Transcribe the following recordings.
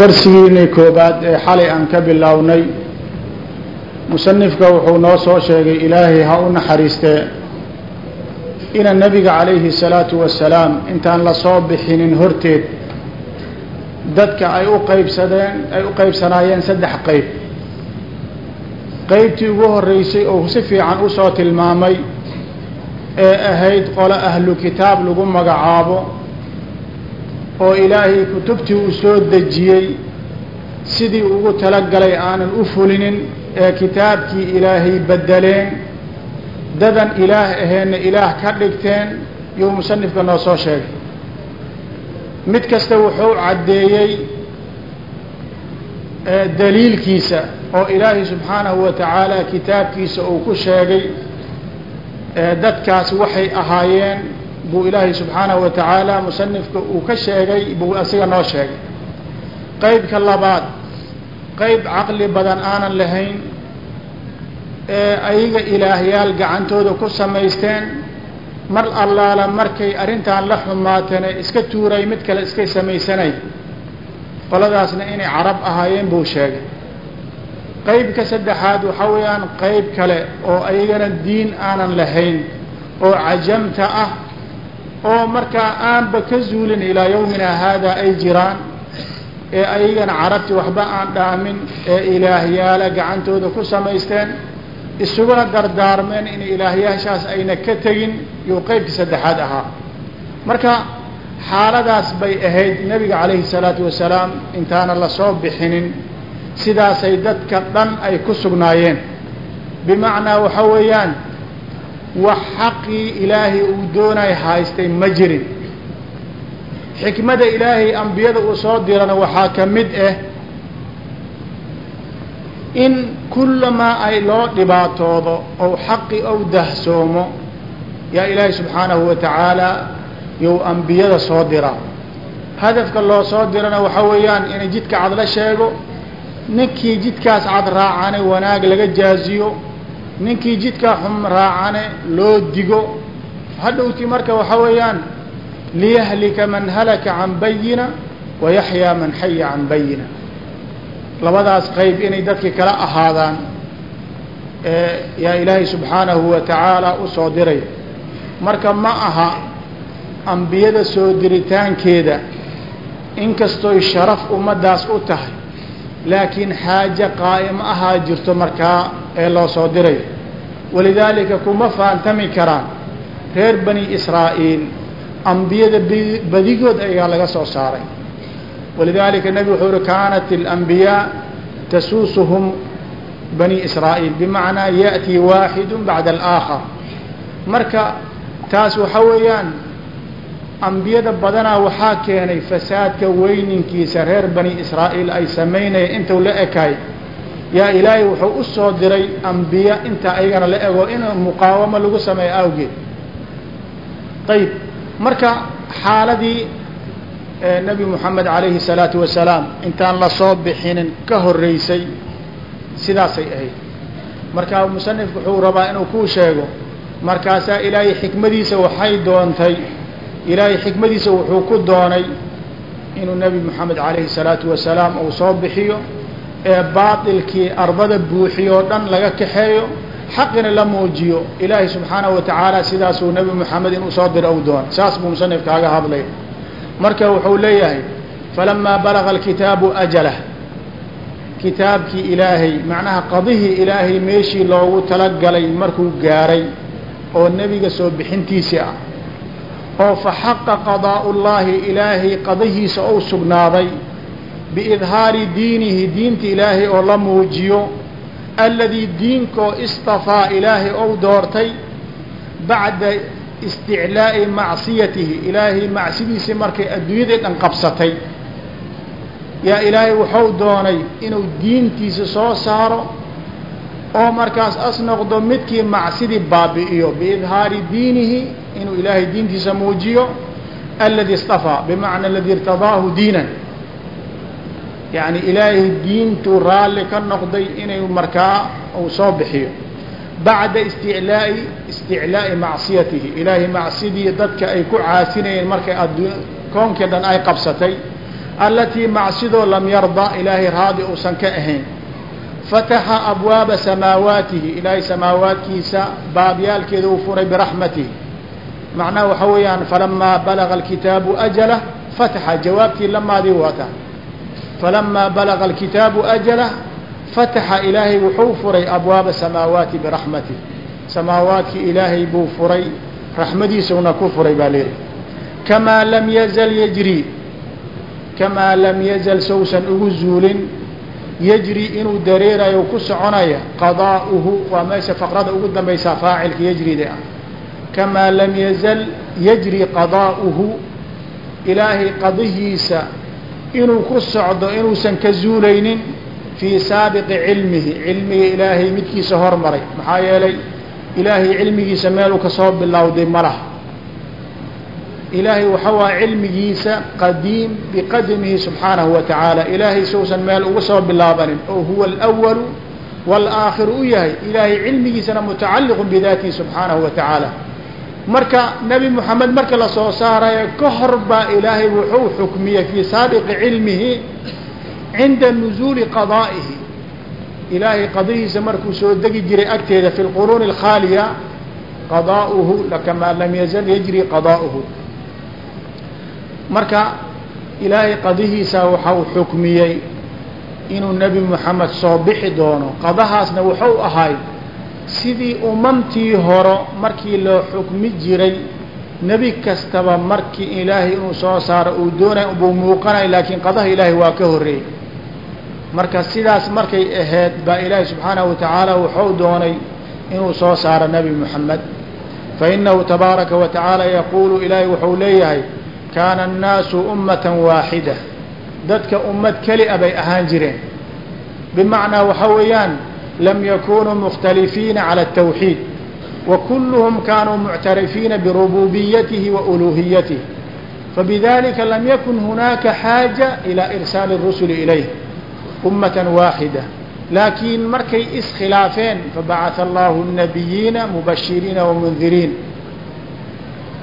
darsigiinii koobaad ee xalay aan ka bilownay musanifka wuxuu noo soo sheegay ilaahay ha u naxariistee ina nebiga calayhi الsalaatu wasalaam intaan la soo bixinin horteed dadka ay u qaybsadeen ay u qaybsanaayeen saddex qeyb qeybtii ugu horeysay oo si fiican u soo tilmaamay ee ahayd qolo ahlu kitaab lagu magacaabo oo ilaahay kutubtii uu soo dejiyey sidii ugu talagalay aanan u fulinin ee kitaabkii ilaahay bedeleen dadan ilaah aheenna ilaah ka dhigteen yuu musanifka noo soo sheegay. Mid kasta wuxuu caddeeyey daliilkiisa oo ilaahay subxaanahu wa tacaala kitaabkiisa uu ku sheegay dadkaas waxay ahaayeen buu ilaahay subxaanahu wa tacaala musanifka uu ka sheegay buu asiga noo sheegay. Qeybka labaad qeyb caqli badan aanan lahayn ee ayaga ilaahyaal gacantooda ku samaysteen mar allaala markay arrintan la xumaateen ee iska tuuray mid kale iskay samaysanay. Qoladaasna inay carab ahaayeen buu sheegay. Qeybka saddexaad waxaa weeyaan qeyb kale oo ayagana diin aanan lahayn oo cajamta ah oo markaa aanba ka zuulin ilaa yawmina haada ay jiraan ee ayagana carabti waxba aan dhaamin ee ilaahyaala gacantooda ku samaysteen isuguna dardaarmeen in ilaahyaashaas ayna ka tegin yuu qeybkii saddexaad ahaa. Marka xaaladaas bay ahayd nebiga calayhi salaatu wasalaam intaana la soo bixinin sidaasay dadka dhan ay ku sugnaayeen. Bimacnaa waxa weeyaan wax xaqii ilaahay uu doonay haystay ma jirin. Xikmada ilaahay ambiyada uu soo dirana waxaa ka mid ah in kullamaa ay loo dhibaatoodo ou xaqi ou dahsoomo yaa ilaahay subxaanahu wa tacaala you ambiyada soo diraa. Hadafka loo soo dirana waxaa weeyaan inay jidka cad la sheego ninkii jidkaas cad raacane wanaag laga jaaziyo ninkii jidkaa xum raacane loo digo. Hadhowti marka waxaa weeyaan liyahlika man halaka can bayina wayaxyaa man xaya can bayina labadaas qeyb inay dadkii kala ahaadaan yaa ilaahay subxaanahu wa tacaala u soo diray. Marka ma aha ambiyada soo diritaankeeda inkastoy sharaf ummaddaas u tahay laakiin xaaje qaa'imo ahaa jirto markaa ee loo soo diray. Walidaalika kuma faantami karaan reer bani israa'iil. Ambiyada badigood ayaa laga soo saaray. Walidaalika nebigu wuxuu uhi kaanat اlanbiyaa tasuusuhum bani israa'iil. Bimacnaa ya'tii waaxidu bacda alaakhar. Marka taas waxaa weeyaan ambiyada badanaa waxaa keenay fasaadka weyninkiisa reer bani israa'iil ay samaynayeen intuu la ekay yaa ilaahay wuxuu u soo diray ambiya intaa ayagana la ego in muqaawamo lagu sameeyo awgeed. Ayib marka xaaladii nebi moxamed calayhi salaatu wasalaam intaan la soo bixinin ka horeysay sidaasay ahayd. Marka musanifku wuxuu rabaa inuu kuu sheego markaasaa ilaahay xikmadiisa waxay doontay ilaahay xikmadiisa wuxuu ku doonay inuu nebi moxamed calayhi salaatu wasalaam uu soo bixiyo ee baatilkii ardada buuxiyo o dhan laga kaxeeyo xaqina la muujiyo. Ilaahay subxaanahu wa tacaala sidaasuu nebi moxamed inuu soo diro u doonay saas buu musanif kaaga hadlay. Marka wuxuu leeyahay falamaa balaga alkitaabu ajalah kitaabkii ilaahay macnaha qadihii ilaahay meeshii loogu talagalay markuu gaaray oo nebiga soo bixintiisii ah oo fa xaqa qadaa'u llaahi ilaahay qadihiisa ou sugnaaday biidhaari diinihi diinta ilaahay oo la muujiyo alladii diinkoo istafaa ilaahay ou doortay bacda isticlaa'i macsiyatihi. Ilaahay macsidiisii markay adduunyadii dhan qabsatay. Yaa ilaahay wuxuu doonay inuu diintiisa soo saaro oo markaas as noqdo midkii macsidii baabi'iyo. Biidhaari diinihi inuu ilaahay diintiisa muujiyo aladi istafaa bimacna aladi irtadaahu diinan yacni ilaahay diintuu raalli ka noqday inay markaa uu soo bixiyo. Bacda isticlaa'i isticlaa'i macsiyatihi. Ilaahay macsidii dadka ay ku caasinayeen markay koonkii dhan ay qabsatay allatii macsidoo lam yarda ilaahay raadi uusan ka ahayn. Fataxa abwaaba samaawaatihi ilaahay samaawaadkiisa baabyaalkeeda uu furay biraxmatihi. Macnaha waxaa weeyaan falamaa balaga alkitaabu ajalah fataxa jawaabtii lamaadii wata falamaa balaga alkitaabu ajalah fataxa ilaahay wuxuu furay abwaaba samaawaati biraxmatih samaawaadkii ilaahay buu furay raxmadiisuna ku furay baa leedahy kamaa lam yazal yajri kamaa lam yazal sousan ugu zuulin yajri inuu dareerayo ku soconaya qadaa'uhu waa meesha faqrada ugu dambaysaa faacilka yajrida ah kamaa lam yazal yajri qadaa'uhu ilaahay qadihiisa inuu ku socdo inuusan ka zuulaynin fii saabiqi cilmihi. Cilmiga ilaahay midkiisa hormaray. Maxaa yeelay ilaahay cilmigiisa meeluu ka soo bilowday ma ilaahay waxa waa cilmigiisa qadiim biqadmihi subxaanahu wa tacaala. Ilaahay sousan meel uga soo bilaabanin oo huwa alwalu walaakhiru u yahay. Ilaahay cilmigiisana mutacalliqun bidaatihi subxaanahu wa tacaala marka nebi moxamed marka la soo saarayo ka hor baa ilaahay wuxuu xukmiyey fii saabiqi cilmihi cinda nuzuuli qadaa'ihi. Ilaahay qadihiisa markuu soo degi jiray agteeda fi lquruuni alkhaaliya qadaa'uhu lakamaa lam yazal yajri qadaa'uhu marka ilaahay qadihiisa waxau xukmiyey inuu nebi moxamed soo bixi doono qadahaasna wuxuu ahay sidii umamtii horo markii loo xukmi jiray nebi kastaba markii ilaahay inuu soo saaro uu doonay buu muuqanay laakiin qadaha ilaahay waa ka horreeyey. Marka sidaas markay ahayd baa ilaahay subxaanahu wa tacaala wuxuu doonay inuu soo saaro nebi moxamed fa inahu tabaaraka wa tacaala yaquulu ilaahay wuxuu leeyahay kaana annaasu ummatan waaxida dadka ummad keli a bay ahaan jireen. Bimacnaa waxa weeyaan lam yakunuu mukhtalifiina cala الtawxiid wa kulluhum kaanuu muctarifiina birububiyatihi wa uluhiyatihi fabidalika lam yakun hunaaka xaaja ilaa irsaali الrusuli ilayh ummatan waaxida laakiin markay iskhilaafeen fabacatha allahu الnabiyiina mubashiriina wamundiriin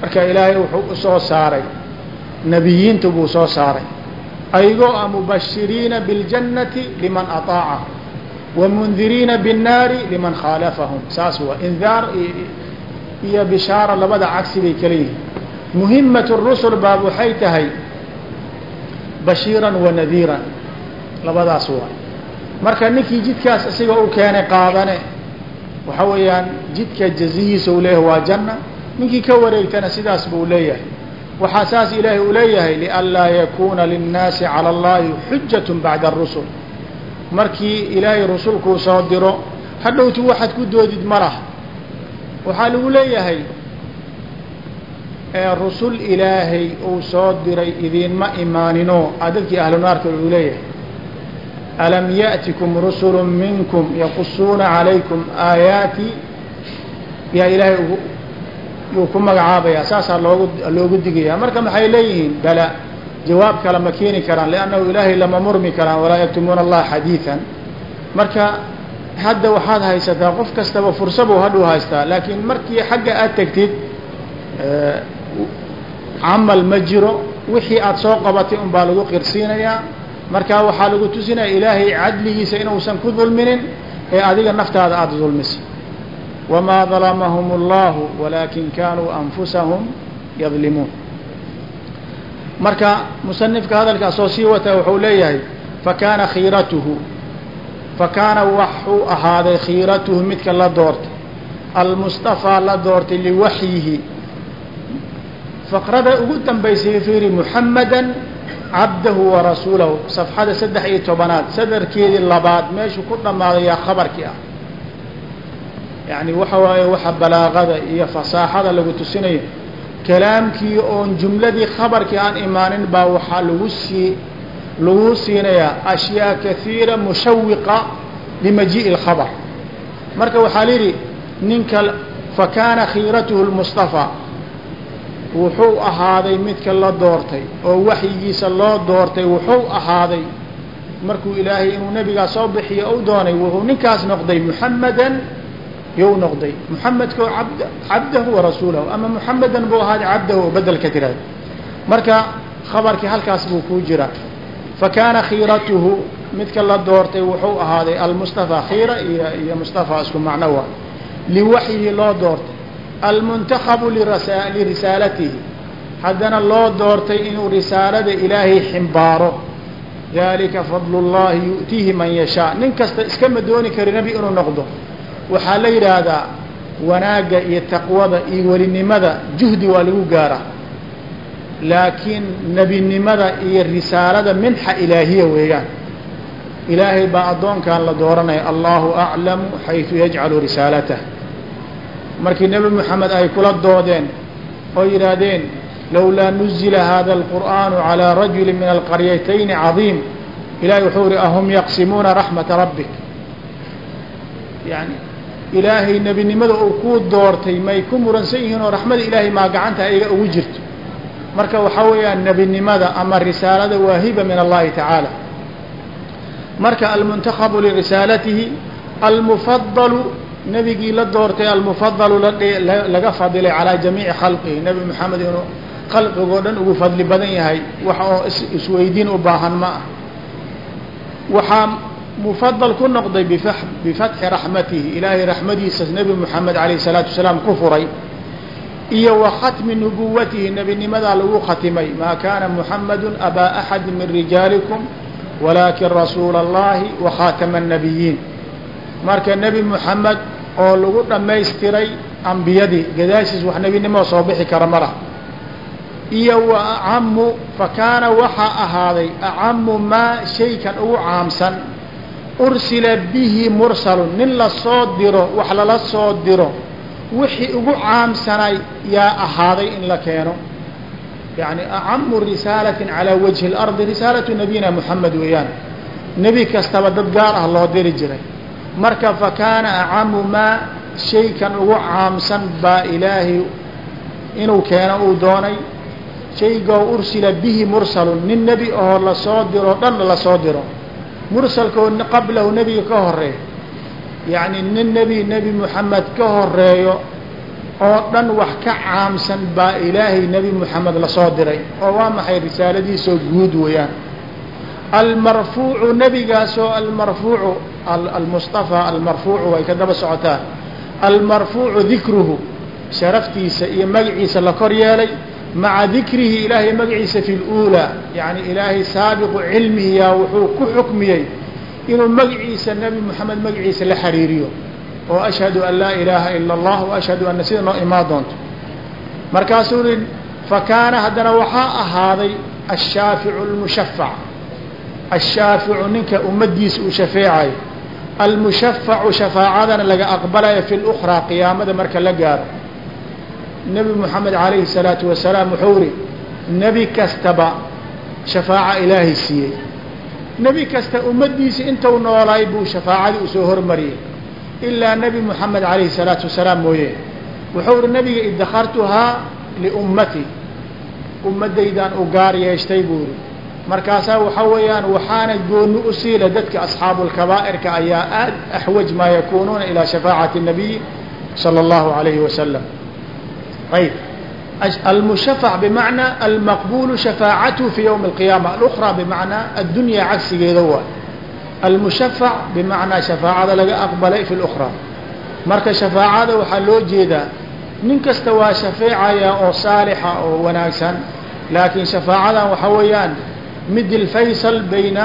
marka ilaahay wuxuu u soo saaray nebiyiinta buu soo saaray ayagoo ah mubashiriina biاljannati liman aطaaca wamundiriina biالnaari liman khaalafahum saas waa indaar iyo bishaara labada cagsi bay kala yihiin muhimat الrusul baab waxay tahay bashiira wanadiira labadaas waa marka ninkii jidkaas isaga u keenay qaadane waxa weeyaan jidka jazihiisa uu leeyahay waa janna ninkii ka wareegtana sidaas buu leeyahay waxaa saas ilaahay uu leeyahay lianlaa yakuuna linnaasi cala allahi xujat bacda arusul markii ilaahay rusulkuu soo diro hadhowti waxaad ku doodid ma laha waxaa lagu leeyahay ee rusul ilaahay uu soo diray idiinma imaaninoo dadkii ahlu naarka uu leeyahay. Alam yaأtikum rusulu minkum yaqusuuna calaykum aayaati? Yaa ilaahay yuu ku magacaabayaa saasaa loogu loogu digayaa. Marka maxay leeyihiin? Bala jawaab kale ma keeni karaan liannahu ilaahay lama murmi karaan walaa yaktumuuna allaha xadiidan. Marka hadda waxaad haysataa qof kastaba fursabuu hadhuu haystaa laakiin markii xagga aad tegtid camal ma jiro wixii aad soo qabatay un baa lagu qirsiinayaa. Marka waxaa lagu tusinaya ilaahay cadligiisa inuusan ku dulminin ee adiga naftaada aada dulmisa wamaa dalamahum اllahu walaakin kaanuu anfusahum yadlimuun marka musanifka hadalkaas oo sii wata wuxuu leeyahay fakaana khiiratuhu. Fakaana waxuu ahaaday khiiratuhu midka la doortay. Almustafaa la doortay liwaxyihi faqrada ugu dambaysay fiiri muxamada cabdahu warasuulahu safxada saddex iyo tobanaad sadarkeedii labaad meeshuu ku dhammaadayaa khabarkii ah. Yacni waxa waaye waxa balaaqada iyo fasaaxada lagu tusinayo kalaamkii oon jumladii khabarkii aan imaanin baa waxaa lagu sii lagu siinayaa ashyaa kaiira mushawiqa limajii'i اlkhabar marka waxaa la yidhi ninka fakaana khiiratuhu lmustafaa wuxuu ahaaday midka la doortay oo waxyigiisa loo doortay wuxuu ahaaday. Markuu ilaahay inuu nebigaa soo bixiyo ou doonay wuxuu ninkaas noqday muxamadan you noqday. Muxamedko abd cabdahu warasuulahu ama muxamedan buu ahaaday cabdahu oo bedel ka tiraada marka khabarkii halkaas buu kuu jira. Fakaana khiiratuhu midka la doortay wuxuu ahaaday almustafaa khiira iyo iyo mustafaa isku macno waa. Liwaxyihi loo doortay. Almuntakhabu lirisaalatihi haddana loo doortay inuu risaalada ilaahay ximbaaro. Dalika fadl اllahi yu'tiihi man yashaa. Nin kasta iskama dooni kari nebi inuu noqdo waxaa la yidhaahdaa wanaagga iyo taqwada iyo welinimada juhdi waa lagu gaara laakiin nebinimada iyo risaalada minxa ilaahiya weeyaan ilaahay baa addoonkan la dooranaya allahu aclamu xaysu yajcalu risaalatah markii nebi moxamed ay kula doodeen oo yidhaahdeen lowlaa nuzila hada alqur'aanu calaa rajuli min alqaryatayni cadiim. Ilahay wuxuu ihi ahum yaqsimuuna raxmata rabbik. Yani ilaahay nebinimada uu kuu doortay may ku muransan yihiin oo raxmada ilaahay maa gacanta iga ugu jirto. Marka waxaa weeyaan nebinimada ama risaalada waa hiba min allahi tacaala. Marka almuntakhabu lirisaalatihi almufadalu nebigii la doortay almufadalu laga fadilay calaa jamiici khalqihi. Nebi moxamed inuu khalqigoo dhan ugu fadli badan yahay wax oo isweydiin u baahan ma ah. Waxaa mufadal ku noqday bifatxi raxmatihi ilaahay raxmadiisas nebi moxamed alayh salaatu wasalaam ku furay iyo wa khatmi nubuwatihi nebinimadaa lagu khatimay maa kaana muxamadu abaa axadi min rijaalikum walaakin rasuula allahi wa khaatama annabiyiin marka nebi moxamed oo lagu dhammaystiray ambiyadii gadaashiis wax nebinimo soo bixi kara ma lah iyo wa acamu fa kaana waxaa ahaaday acamu maa shaykan ugu caamsan ursila bihi mursalun. Nin la soo diro wax lala soo diro wixii ugu caamsanay yaa ahaaday in la keeno. Yani acamu risaalatin calaa wajhi اlardi risaalatu nabiyina moxamed weeyaan. Nebi kastaba dad gaar ah loo diri jiray. Marka fakaana acamu maa shaykan ugu caamsan baa ilaahay inuu keeno uu doonay. Shaygoo ursila bihi mursalun. Nin nebi oo la soo diro dhan la soo diro mursalkoo qablahu nebiga ka horeeyo yacni nin nebi nebi moxamed ka horeeyo oo dhan wax ka caamsan baa ilaahay nebi moxamed la soo diray. Oo waa maxay risaaladiisoo guud weeyaan? Almarfuucu nebigaasoo almarfuucu almustafaa almarfuucu way ka daba socotaa almarfuucu dikruhu sharaftiisa iyo magaciisa la kor yeelay maca dikrihi ilaahay magiciisa fi luulaa yani ilaahay saabiqu cilmihiyaa wuxuu ku xukmiyey inuu magiciisa nabi moxamed magiciisa la xiriiriyo. Oo ashhadu an laa ilaaha ila allah waashhadu anna sida noo imaan doonto. Markaasuu i fakaana haddana waxaa ahaaday ashaaficu lmushafac ashaaficu ninka ummaddiisa uu shafeecayo almushafacu shafaacadana laga aqbalayo fi lukhraa qiyaamada marka la gaaro nebi moxamed calayhi salaatu wasalaam wuxuu ihi nebi kastaba shafaaca ilaahay siiyey. Nebi kasta ummaddiisa intuu noolay buu shafaacadii u soo hormariyey ilaa nebi moxamed calayhi salaatu wasalaam mooye. Wuxuu ihi nebiga idakhartuhaa liummati ummaddaydaan u gaar yeeshtay buu ihi markaasaa waxa weeyaan waxaana goonni u siila dadka asxaabuulkabaa'irka ayaa aad axwaj maa yakuunuuna ilaa shafaacati nabiyi sala allahu calayhi wasalam ayb almushafac bimacnaa almaqbulu shafaacatu fi ywmi اlqiyaama alukhraa bimacnaa addunya cagsigeeda waay almushafac bimacnaa shafaacada laga aqbalay fi lukhraa marka shafaacada waxaa loo jeedaa nin kasta waa shafeecaya oo saalixa oo wanaagsan laakiin shafaacadan waxaa weeyaan mid ilfaysal bayna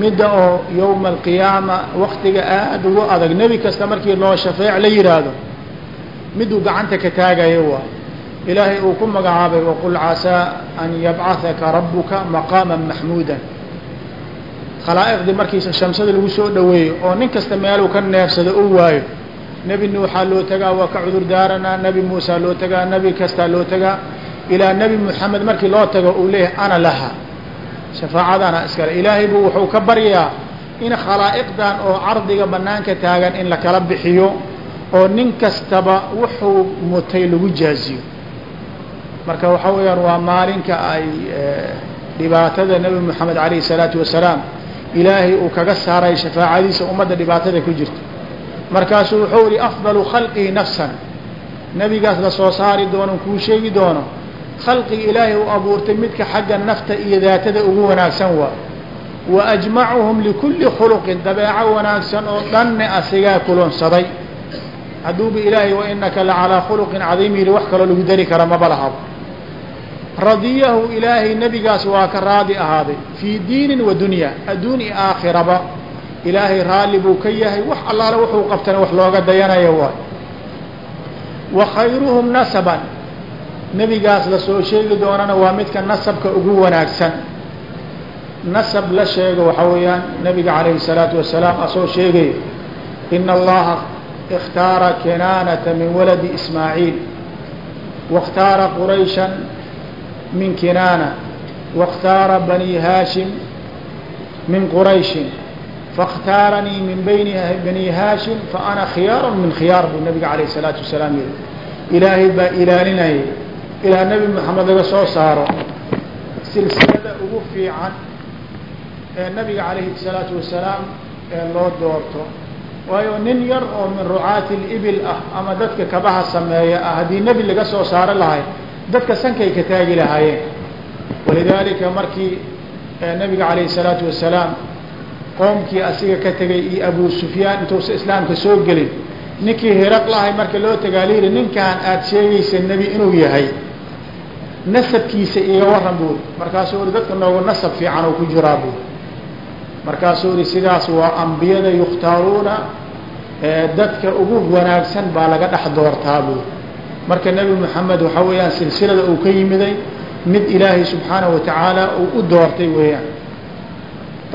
midda oo yowma alqiyaama waktiga aada ugu adag nebi kasta markii loo shafeec la yihaahdo miduu gacanta ka taagayo waa ilaahay uu ku magacaabay waqul casaa an yabcahaka rabuka maqaama maxmuuda khalaa'iqdii markii shamsada lagu soo dhoweeyo oo nin kasta meeluu ka neefsado u waayo nebi nuuxaa loo tagaa waa ka cudur daaranaa nebi muusaa loo tagaa nebi kastaa loo tagaa ilaa nebi moxamed markii loo tago uu leeyahay ana laha. Shafaacadana iskale ilaahay buu wuxuu ka baryaa in khalaa'iqdan oo cardiga bannaanka taagan in la kala bixiyo oo nin kastaba wuxuu mutay lagu jaaziyo. Marka waxaa weeyaan waa maalinka ay dhibaatada nebi moxamed calayhi salaatu wasalaam ilaahay uu kaga saaray shafaacadiisa ummadda dhibaatada ku jirto markaasuu wuxuu yihi afdalu khalqihi nafsan. Nebigaas la soo saari doono kuu sheegi doono khalqiga ilaahay u abuurtay midka xagga nafta iyo daatada ugu wanaagsan waa. Wa ajmacuhum likulli khuluqin dabeeco wanaagsan oo dhanne asigaa kulonsaday hadduuba ilaahay wa inaka la calaa khuluqin cadiim yidhi wax kaloo lagu dari kara maba lahabo radiyahu ilaahay nebigaas waa ka raadi ahaaday fii diinin wa dunya adduun iyo aakhiraba. Ilaahay raalli buu ka yahay wax allaale wuxuu qabtana wax looga dayanayo waay wa khayruhum nasaban nebigaas la soo sheegi doonana waa midka nasabka ugu wanaagsan. Nasab la sheego waxaa weeyaan nebiga calayhi الsalaatu wasalaam asoo sheegaya ina allaha اkhtaara kinaanata min waladi ismaaciil waاkhtaara quraysha min kinaana waاkhtaara bani haashim min qurayshi faاkhtaaranii min bayni bani haashim faana khiyaar min khiyaar buu nabiga alayh الsalaatu wasalaam yihi ilaahay baa ilaalinayay ilaa nebi moxamed laga soo saaro silsilada ugu fiican ee nabiga calayhi الsalaatu wasalaam ee loo doorto waayo nin yar oo min rucaati libil ah ama dadka kabaha sameeya ah haddii nebi laga soo saaro lahay dadka sankay ka taagi lahaayeen. Walidaalika markii eh, nabiga calayhi salaatu wasalaam qoomkii asiga ka tegay iyo abu sufyaan intuusa islaamka soo gelin ninkii hiraq lahay marka loo tagaa la yidhi ninkaan aada sheegaysa nebi inuu yahay. Nasabkiisa iga waran buuri markaasuu uri dadka noogu nasab fiican oo ku jiraa buuri markaasuu uri sidaas waa ambiyada yukhtaaruuna dadka ugu wanaagsan baa laga dhex doortaa buuri marka nebi moxamed waxaa weeyaan silsilada uu ka yimiday mid ilaahay subxaanahu watacaala uu u doortay weeyaan.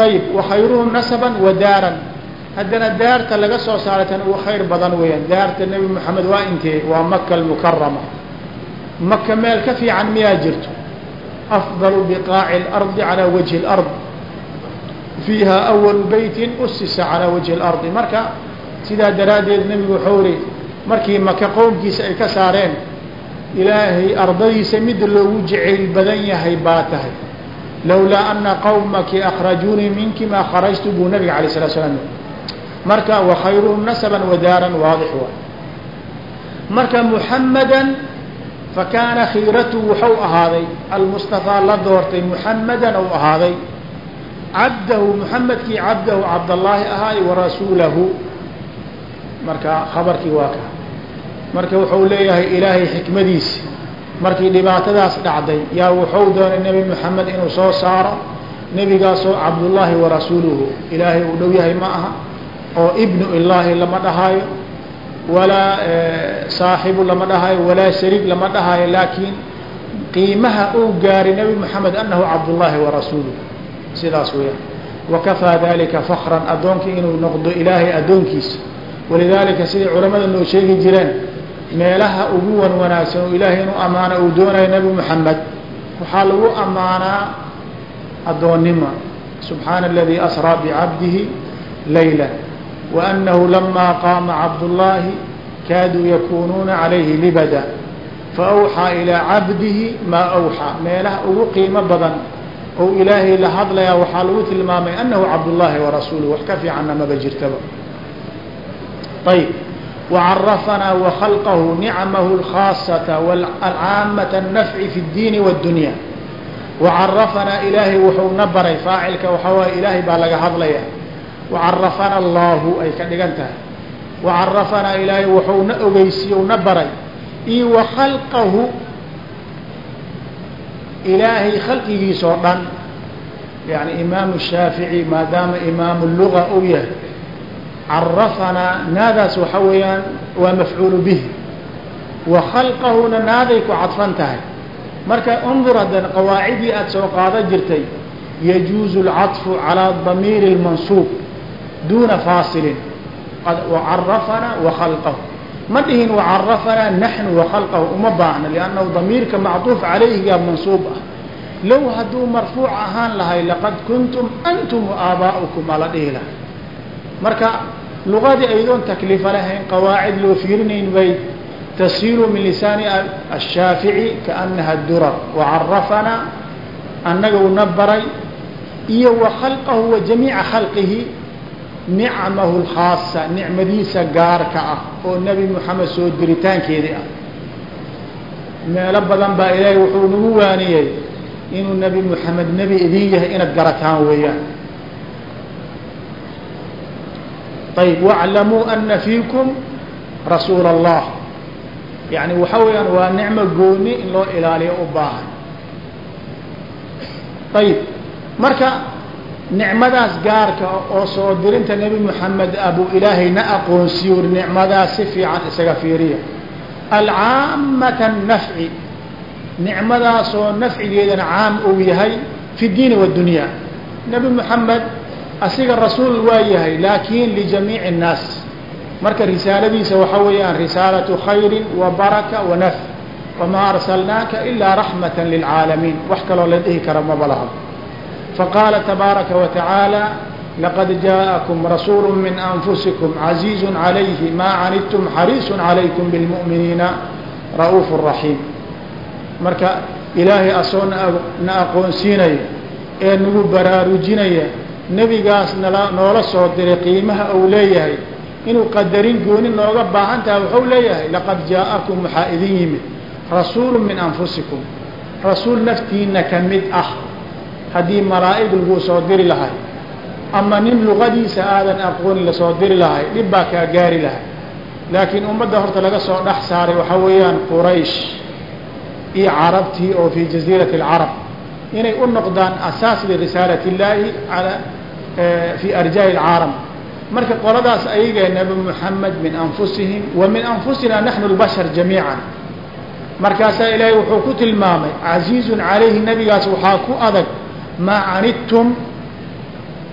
Ayib wakhayruhum nasaban wa daaran. Haddana daarta laga soo saaray tan ugu khayr badan weeyaan. Daarta nebi moxamed waa intee? Waa maka almukarama maka meel ka fiican miyaa jirto? Afdalu biqaaci اlardi calaa wajhi اlard fiiha awalu beytin usisa calaa wajhi اlardi marka sidaa daraaddeed nebigu wuxuu ihi markii maka qowmkiisa ay ka saareen ilaahay ardadiisa midda loogu jeceyl badan yahay baa tahay. Lowlaa ana qawmaki akhrajuunii minki maa kharajtu buu nabiga alay slat slam marka wakhayruhum nasaban wadaaran waadix wa marka muxamada fakaana khiiratu wuxuu ahaaday almustafaa la doortay muxamadan ou ahaaday cabdahu muxamedkii cabdahu cabdallaahi ahaay warasuulahu marka khabarkii waa ka. Marka wuxuu leeyahay ilaahay xikmadiisi. Markii dhibaatadaas dhacday yaa wuxuu doonay nebi moxamed inuu soo saaro nebigaasoo cabdullaahi warasuuluhu ilaahay uu dhow yahay ma aha oo ibnu illaahi lama dhahaayo walaa saaxibu lama dhahaayo walaa shariik lama dhahaayo laakiin qiimaha uu gaaray nebi moxamed anahu cabdullaahi warasuuluhu sidaas weeyaan. Wakafaa dalika fakran addoonkii inuu noqdo ilaahay addoonkiisa. Walidaalika siday culamada noo sheegi jireen meelaha ugu wan wanaagsan oo ilaahay inuu ammaano uu doonayo nebi moxamed waxaa lagu ammaanaa addoonnima. Subxaana aladii asraa bicabdihi layla waanahu lamaa qaama cabdullaahi kaaduu yakunuuna calayhi libada faawxaa ilaa cabdihi maa awxaa. Meelaha ugu qiimo badan ou ilaahay la hadlayaa waxaa lagu tilmaamay annahu cabdullaahi warasuuluh wax ka fiicanna maba jirtaba. Ayb wacarafanaa wakhalqahu nicmahu alkhaasata alcaamata annafci fi اddiini waaddunya wacarafanaa ilaahay wuxuu na baray faacilka waxaa waaya ilaahay baa laga hadlaya wacarafana allaahu ay ka dhigan tahay. Wacarafanaa ilaahay wuxuu na ogeysiiy na baray. Iyo wakhalqahu ilaahay khalqigiisoo dhan yani imaamu shaafici maadaama imaamu luga uu yahay carafanaa naadaas waxa weeyaan waa mafcuulu bihi wa khalqahuna naaday ku cadfan tahay. Marka undur haddana qawaacidii aada soo qaada jirtay yajuuzu alcaطfu calaa damiiri اlmansuub duuna faasilin carafanaa wa khalqahu ma dhihin wacarafanaa naxnu wakhalqahu uma baahna liannahu damiirka macطuuf calayhigaa mansuub ah. Low hadduu marfuuc ahaan lahay laqad kuntum antum waaaba'ukum ala dhihi lahay marka luqadii aydoon takliifa lahayn qawaacid loo fiirinayn bay tasiiru min lisaani ashaafici kaanaha durar. Wacarafanaa annaga una baray iyo wa khalqahu wa jamiica khalqihi nicmahu lkhaasa nicmadiisa gaarka ah oo nebi moxamed soo diritaankeedii ah. Meelo badan baa ilaahay wuxuu nagu waaniyey inuu nebi moxamed nebi idin yahay inaad garataan weeyaan. Ayb waclamuu ana fiikum rasuula allah yani waxa weeyaan waa nicmo gooni in loo ilaaliyo u baahan. Ayib marka nicmadaas gaarka oo soo dirinta nebi moxamed abuu ilaahay na aqoonsiyo nicmadaas si fiican isaga fiiriya. Alcaamata nafci nicmadaasoo nafcigeedana caam uu yahay fi diini waddunyaa nebi moxamed asiga rasuul waa yahay laakin lijamiici الnaas marka risaaladiisa waxa weeyaan risaalatu khayri wa baraka wa nafc wamaa arsalnaaka ilaa raxmata lilcaalamiin wax kaloo la dhihi kara maba laha tabaaraka wa tacaala laqad jaaءakum rasuulu min anfusikum caziizu calayhi maa canidtum xariisu calaykum bilmu'miniina ra'uuf raxiim marka ilaahay asoo na aqoonsiinaya ee nagu baraarujinaya nebigaas nala noola soo diray qiimaha uu leeyahay inuu qadarin gooni nooga baahan tahay wuxuu leeyahay laqad jaa'akum waxaa idin yimid rasuulu min anfusikum. Rasuul naftiina ka mid ah haddii malaa'ig laguu soo diri lahay ama nin luqadiisa aadan aqooni la soo diri lahay dhib baa kaa gaari lahay. Laakiin ummadda horta laga soo dhex saaray waxaa weeyaan quraysh iyo carabtii oo fii jaziirati alcarab. Inay u noqdaan asaas lirisaalati illaahi ala fi arjaa'i alcaalam marka qoladaas ayaga nebi moxamed min anfusihim wa min anfusina naxnu lbashar jamiican. Markaasaa ilaahay wuxuu ku tilmaamay casiizun calayhi nebigaas waxaa ku adag maa canidtum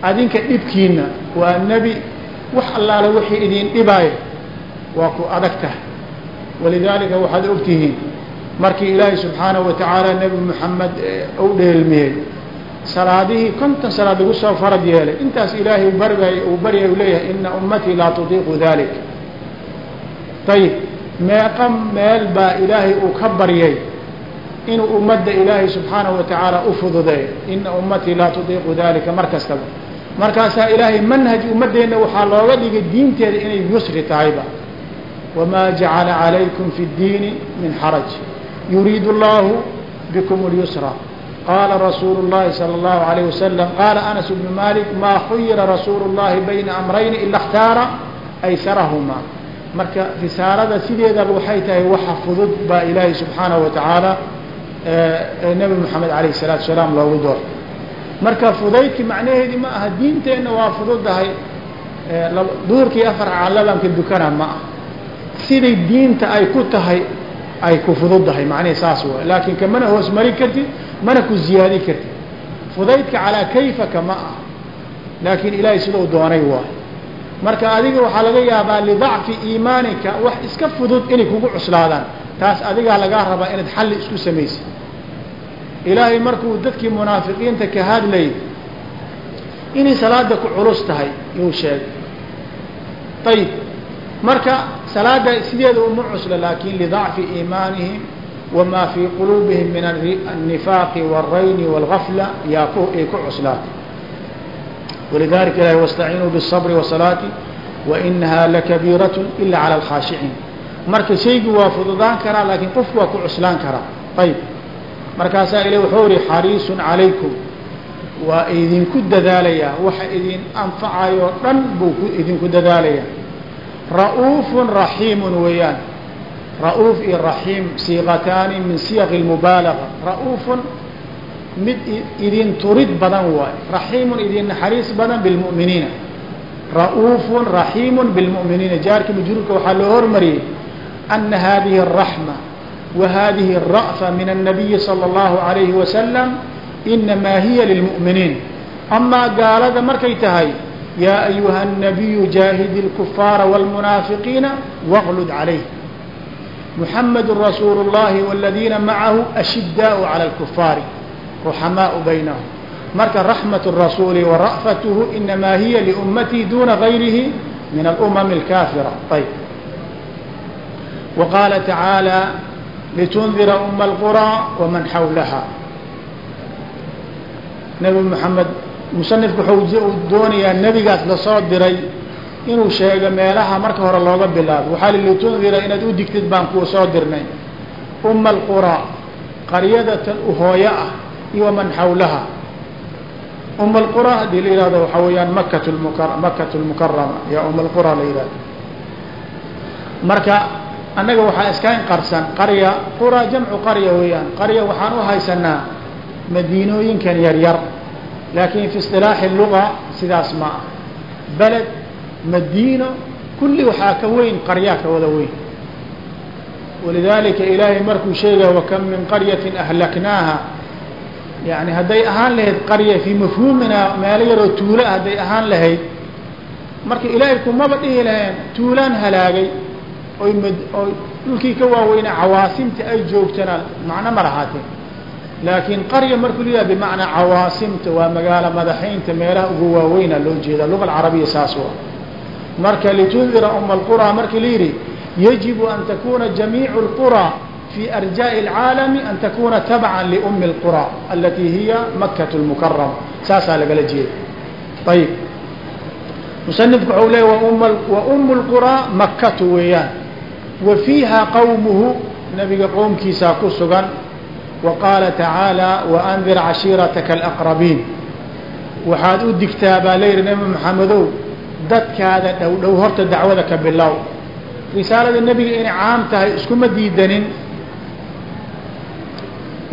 adinka dhibkiina waa nebi wax allaale wixii idin dhibaayo waa ku adag tahay. Walidaalika waxaad ogtihiin markii ilaahay subxaanahu wa tacaala nebi moxamed u dheelmiyey salaadihii konton salaad lagu soo farad yeelay. Intaas ilaahay bargay uu baryay u leeyahay ina ummatii laa tutiiqu dalik ayib meeqa meel baa ilaahay uu ka baryay inuu ummadda ilaahay subxaanahu wa tacaala u fududeeyo ina ummatii laa tutiiqu dalika mar kastaba markaasaa ilaahay manhaj ummaddeenna waxaa looga dhigay diinteeda inay yusri tahayba wamaa jacala calaykum fi اddiini min xaraj yuriidu allahu bikum اlyusra qaala rasuulu اllahi salى اllahu alayh wasalam qaala anas bnu malik maa khuyira rasuulu اllahi bayna amrayni ila اkhtaara aysarahumaa marka risaalada sideedaba waxay tahay waxa fudud baa ilaahay subxaanahu wa tacaala nebi moxamed alayh الsalaatu salaam loogu doortay marka fudaydki macnaheedi ma aha diinteenna waa fududahay duurkii afar calabanka dukana ma ah siday diinta ay ku tahay ay ku fududahay macnihii saas waay. Laakiin kamana hoos mari kartid mana ku ziyaadi kartid. Fudaydka calaa kayfaka ma ah laakiin ilaahay sidau doonay waay. Marka adiga waxaa laga yaabaa lidacfi iimaanika wax iska fudud inay kugu cuslaadaan. Taas adigaa lagaa rabaa inaad xalli isku samaysid ilaahay markuu dadkii munaafiqiinta ka hadlayay inay salaada ku culus tahay yuu sheegay ayib marka salaada sideeda uma cusla laakin lidacfi iimaanihim wamaa fii quluubihim min الnifaaqi wالrayni wاlgafla yaa ay ku cuslaatay walidalika ilahi wastaciinuu bالصabri wasalaati wainaha lakabiiraة ila calى اlkhaashiciin marka shaygu waa fududaan karaa laakiin qofku waa ku cuslaan karaa ayib markaasaa ila wuxuu ihi xariisun calaykum. Waa idinku dadaalayaa. Waxa idin anfacayo dhan buu idinku dadaalayaa. Ra'uufun raxiimun weeyaan. Ra'uuf iyo raxiim siiqataani min siyaqi lmubaalaga ra'uufun mid idin turid badan waayo raxiimun idin naxariis badan bilmu'miniina. Ra'uufun raxiimun bilmu'miniina. Jaarki majruurka waxaa loo hormariyey ana hadihi الraxma وhadiه الرأفة min النabiyi slى الlahu عalayhi wasalam inamaa hiya lilmu'miniin amaa gaalada markay tahay yaa ayuha الnabiyu jaahidi الكufaara wاlmunaafiqiina wاglud calayh muxamadu rasuulu الlahi wاladiina macahu ashidaaءu calى الكufaari ruxamaau baynahum marka raxmaة الrasuuli wara'fathu inamaa hiya liummatihi duna gayrihi min alأmam الkaafira ayb وqaala tacaalى litundira uma alqurى waman xawlaha nebi moxamed musanifku wuxuu doonayaa nebigaas la soo diray inuu sheego meelaha marka hore looga bilaabo waxaa li litundira inaad u digtid baan kuu soo dirnay uma alquraa qaryadatan u hooyo ah iyo waman xawlaha uma alqura haddii la yihahdo waxaa weeyaan makat lmuka makat lmukarama yaa uma alqura la yihahdo annaga waxaa iska inqarsan qarya qura jamcu qarya weeyaan. Qarya waxaan u haysanaa madiinooyinkan yar yar laakin fi isilaaxi luga sidaas ma ah beled madiino kulli waxaa ka weyn qaryaa ka wada weyn. Walidaalika ilaahay markuu sheegaya wakam min qaryatin ahlaknaaha yani hadday ahaan lahayd qarya fii mafhuuminaa meelo yaroo tuulo ah hadday ahaan lahayd marka ilaahay kumaba dhihi laheen tuulaan halaagay oy mad oy dhulkii ka waaweyna cawaasimta ay joogtana macno ma lahaatee laakiin qarya markuu layaha bimacnaa cawaasimta waa magaalo madaxaynta meelaha ugu waaweyna loo jeeda luga alcarabiya saas u ah marka litundira uma alqura markii la yidhi yajibu an takuna jamiicu اlqura fi arjaaءi اlcaalami an takuna tabcan liumi اlqura alati hiya makat اlmukarama saasaa lagala jeeda ayib musanifku waxau leeya wa umu اlqura makatu weeyaan wa fiiha qowmuhu nabiga qowmkiisaa ku sugan. Wa qaala tacaalى waandir cashiirataka alaqrabiin waxaad u digtaa baa la yidhi nabi maxamedow dadkaada dhow dhow horta dacwada ka bilow. Risaalada nebiga inay caam tahay iskuma diidanin.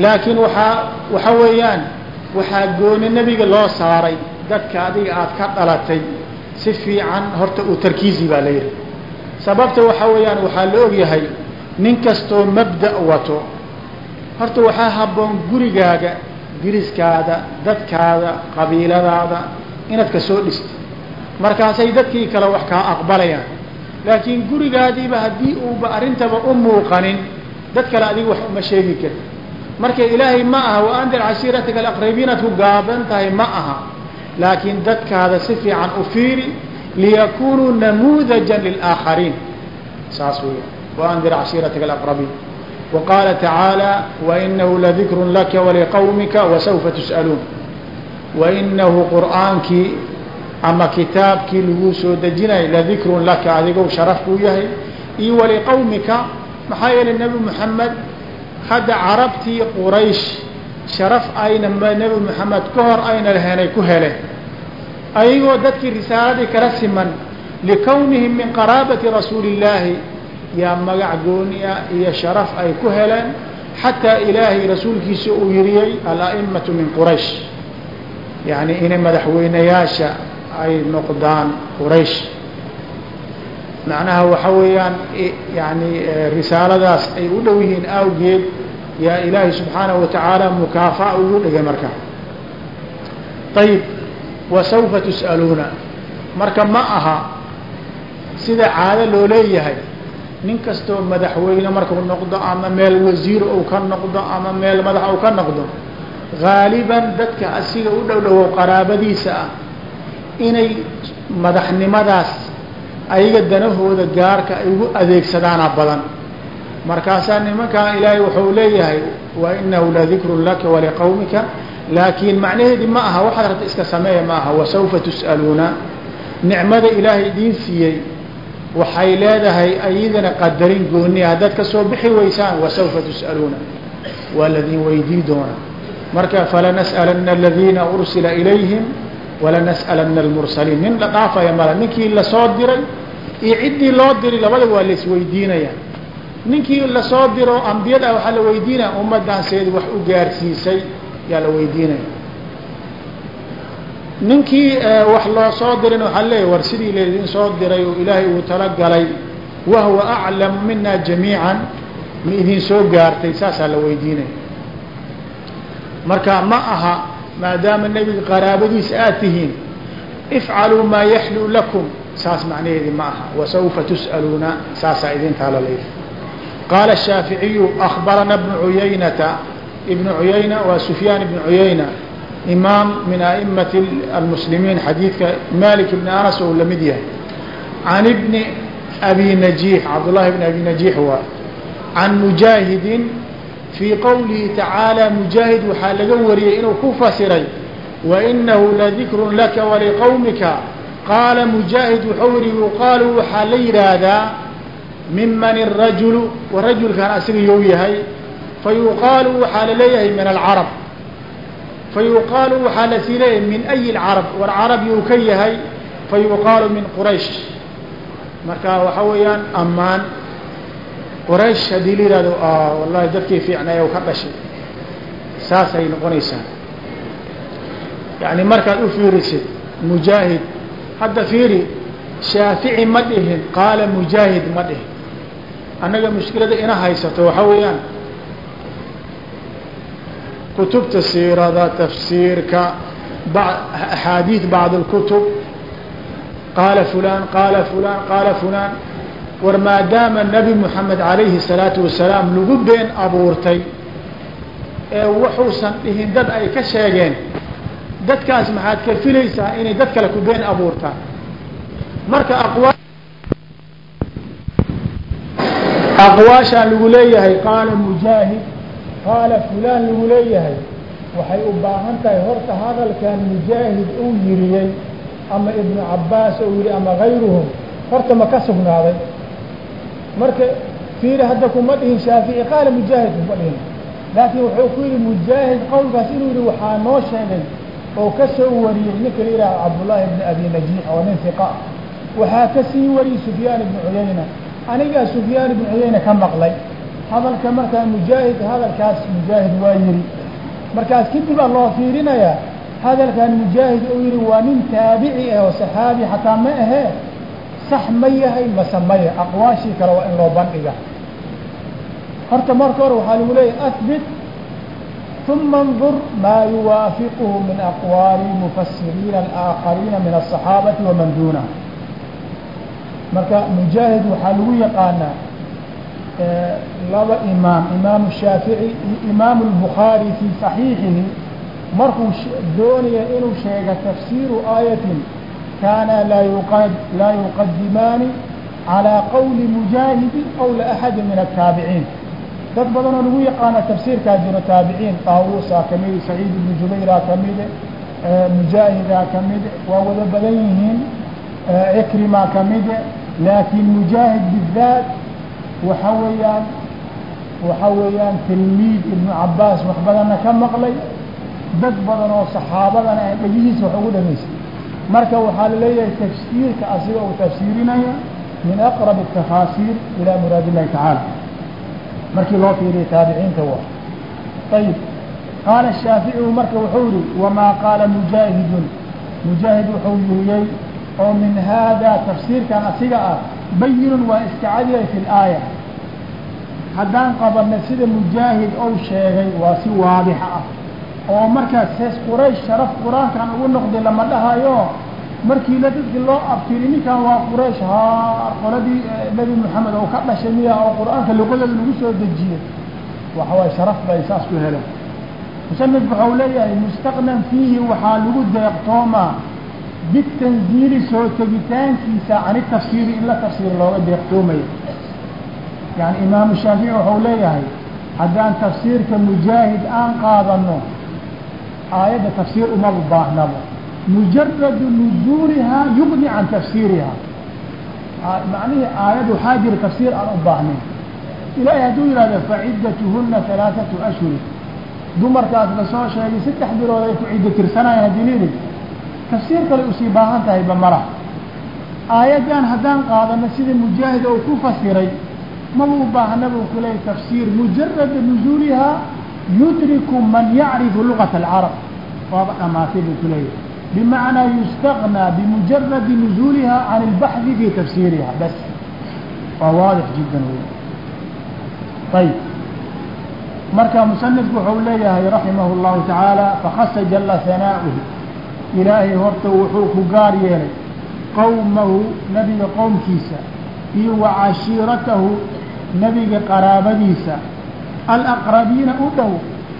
Laakiin waxaa waxa weeyaan waxaa gooni nebiga loo saaray dadka adiga aad ka dhalatay. Si fiican horta uu tarkiisi baa la yidhi sababta waxaa weeyaan waxaa la ogyahay nin kastoo mabda' wato. Horta waxaa habboon gurigaaga diriskaada dadkaada qabiiladaada inaad ka soo dhista markaasay dadkii kale wax kaa aqbalayaan. Laakiin gurigaadiiba haddii uuba arrintaba u muuqanin dad kale adiga wax uma sheegi karti marka ilaahay ma aha wa andir cashiirataka alaqrabiin aad ku gaaban tahay ma aha. Laakiin dadkaada si fiican u fiiri liyakunuu namuudajan lilaakhariin saas weya waandir cashiirataka alaqrabiin wa qaala tacaala wainahu ladikrun laka waliqawmika wasawfa tus'aluun wainahu qur'aankii ama kitaabkii laguu soo dejinay ladikrun laka adigow sharaf kuu yahay iyo waliqawmika maxaa yeelay nebi moxamed hadda carabtii quraysh sharaf ayna nebi moxamed ka hor ayna lahaynay ku heleen ayagoo dadkii risaaladii kala siman likownihim min qaraabati rasuuli illaahi yaa magac gooni ah iyo sharaf ay ku heleen xataa ilaahay rasuulkiisa uu yiriyey ala'imatu min quraysh. Yacni inay madaxweynayaasha ay noqdaan quraysh. Macnaha waxa weeyaan yani risaaladaas ay u dhow yihiin awgeed yaa ilaahay subxaanahu watacaala mukaafa'a ugu dhigay marka. Ayib wasawfa tus'aluuna. Marka ma aha sida caado loo leeyahay nin kastoo madaxweyne markuu noqdo ama meel wasiir uu ka noqdo ama meel madax uu ka noqdo haaliban dadka asiga u dhow dhowow qaraabadiisa ah inay madaxnimadaas ayaga danahooda gaarka ay ugu adeegsadaana badan. Markaasaa nimankaa ilaahay wuxuu leeyahay wa inahu ladikrun laka waliqawmika laakiin macnaheedi ma aha waxaad rabta iska sameeya ma aha. Wasawfa tus'aluuna nicmada ilaahay idiin siiyey waxay leedahay ayadana qadarin gooni. Haddaad ka soo bixi weysaan wasawfa tus'aluuna waa ladin weydii doona marka falanas'alana aladiina ursila ilayhim walanas'alana almursaliin. Nin la dhaafaya mala ninkii la soo diray iyo ciddii loo diray labada waa laisweydiinaya ninkii la soo diro ambiyada waxaa la weydiinaya ummaddan seed wax u gaarsiisay yaa la weydiinaya ninkii wax loo soo dirin waxaa leeyahy war sidii laydin soo diray oo ilaahay uu talagalay wahuwa aclamu mina jamiican. Ma idin soo gaartay saasaa la weydiinaya marka ma aha maadaama nebiga qaraabadiisa aad tihiin ifcaluu maa yaxluu lakum. Saas macnaheedi ma aha. Wasawfa tus'aluuna. Saasaa idintaa la leeyahay qaala الshaaficiyu akbarana bnu cuyaynata ibnu cuyayna waa sufyaan ibnu cuyayna imaam min aimati almuslimiin xadiidka malik ibni anas ou la mid yahay can ibni abi najiix cabdullahi bni abi najiix waa can mujaahidin fii qowlihi tacaala mujaahid waxaa laga wariyey inuu ku fasiray wainahu ladikrun laka waliqowmika qaala mujaahid wuxuu yihi yuqaalu waxaa la yidhaahdaa miman الrajulu rajulkan asiga you yahay fayuqaalu waxaa la leeyahay min alcarab fayuqaalu waxaa la sii leeyahay min ayi lcarab war carab yuu ka yahay fayuqaalu min quraysh marka waxa weeyaan ammaan quraysh haddii la yihahdo wallahi dadkii fiicnay ka dhashay saasay noqonaysaa yani markaad u fiirisid mujaahid hadda fiiri shaafici ma dhihin qaala mujaahid ma dhihin annaga mushkilada ina haysato waxaa weeyaan kutubta siirada tafsiirka axaadiid bacd اlkutub qaala fulaan qaala fulaan qaala fulaan. War maadaama nebi moxamed calayhi salaatu wasalaam lagu been abuurtay ee wuxuusan dhihin dad ay ka sheegeen dadkaas maxaad ka filaysaa inay dad kale ku been abuurtaan. Marka aqwaa aqwaashaa lagu leeyahay qaala mujaahid qaala fulaan lagu leeyahay waxay u baahan tahay horta hadalkan mujaahid uu yiriyey ama ibnu cabbaas uu yihi ama gayruhum horta ma ka sugnaaday. Marka fiiri hadda kuma dhihin shaafici qaala mujaahid kuma dhihin. Laakiin wuxuu ku yihi mujaahid qowlkaas inuu yihi waxaa noo sheegay oo ka soo wariyey ninka la yidhaha cabdullaahi bni abi najiix oo nin hiqa waxaa ka sii wariyey sufyaan ibnu cuyayna anigaa sufyaan ibnu cuyayna ka maqlay hadalka markaa mujaahid hadalkaas mujaahid waa yidhi markaas kadib aa loo fiirinayaa hadalkan mujaahid uu yidhi waa nin taabici ah oo saxaabi xataa ma ahee sax ma yahay mase maya aqwaashii kale waa in loo bandhiga. Horta marka hore waxaa lagu leeyahy ahbit uma ndur maa yuwaafiquhu min aqwaali mufasiriina alaakhariina min aلصaxaabati waman duunaha marka mujaahid waxaa lagu yaqaanaa laba imaam imaamu shaafici iyo imaamu lbukhaari fii saxiixihi markuu doonaya inuu sheega tafsiiru aayatin kaana laa yuqadimaani calaa qowli mujaahidin aw laxadi min ataabiciin dad badan oo lagu yaqaana tafsiirkaa jiro taabiciin taawuusaa ka mid saciid ibnu jubayraa ka mid mujaahidaa ka mid waa wada badan yihiin cikrimaa ka laakiin mujaahid bidaat waxa weeyaan waxa weeyaan tilmiid ibnu cabaas wax badanna ka maqlay. Dad badan oo saxaabadana a dhegihiisa wax ugu dhamaystay. Marka waxaa la leeyahay tafsiirka asiga uu tafsiirinaya min aqrab الtafaasiir ilaa muraad illahi tacaala. Markii loo fiiriya taabiciinta wa ayib qaala shaaficiyu marka wuxuu yihi wamaa qaala mujaahidun? Mujaahid wuxuu yiriyey oo min haadaa tafsiirkan asiga ah bayinun waa iska cadiyay fi laaya haddaan qabanay sida mujaahid ou sheegay waa si waadixa ah oo markaas hees quraysh sharaf qur'aankan ugu noqday lama dhahayo markii la dadki loo abtiri ninkan waa quraysh ha qoladii nebi moxamed oo ka dhashay miya oo qur'aanka luqadooda lagu soo dejiyey waxa waay sharaf bay saas ku heleen musanif waxau leeyahay mustaqnan fiihi waxaa lagu deeqtoomaa bitanziili soo tegitaankiisa cani tafsiiri in la tafsiir looga deeqtoomayo yani imaamu shaafici waxau leeyahay haddaan tafsiirka mujaahid aan qaadano aayadda tafsiir uma baahnabo mujaradu nuzuulihaa yugni can tafsiirihaa macnihii aayad waxaa jira tafsiir aan u baahnayn ilaahay hadduu yihahdo faciddatuhuna halaaثatu ashhuri dumarkaas la soo sheegay saddex bilood ay ku ciddo tirsanayaan haddii lidi tafsiir kale u sii baahan tahay bamala aayaddan haddaan qaadano sida mujaahid ou ku fasiray maba u baahna buu ku leeyay tafsiir. Mujarada nuzuulihaa yudriku man yacrifu lugata alcarab waaba dhamaatay buu ku bimacnaa yustagnaa bimujaradi nuzuulihaa can ilbaxdi fii tafsiirihaa bas. Waa waadix jiddan wey marka musanifku wuxuu leeyahay raximah اllahu tacaala fakhasa jala hanaaؤuhu ilaahay horta wuxuu ku gaar yeelay qowmahu nebiga qowmkiisa iyo wa cashiiratahu nebiga qaraabadiisa. Alaqrabiina u dhow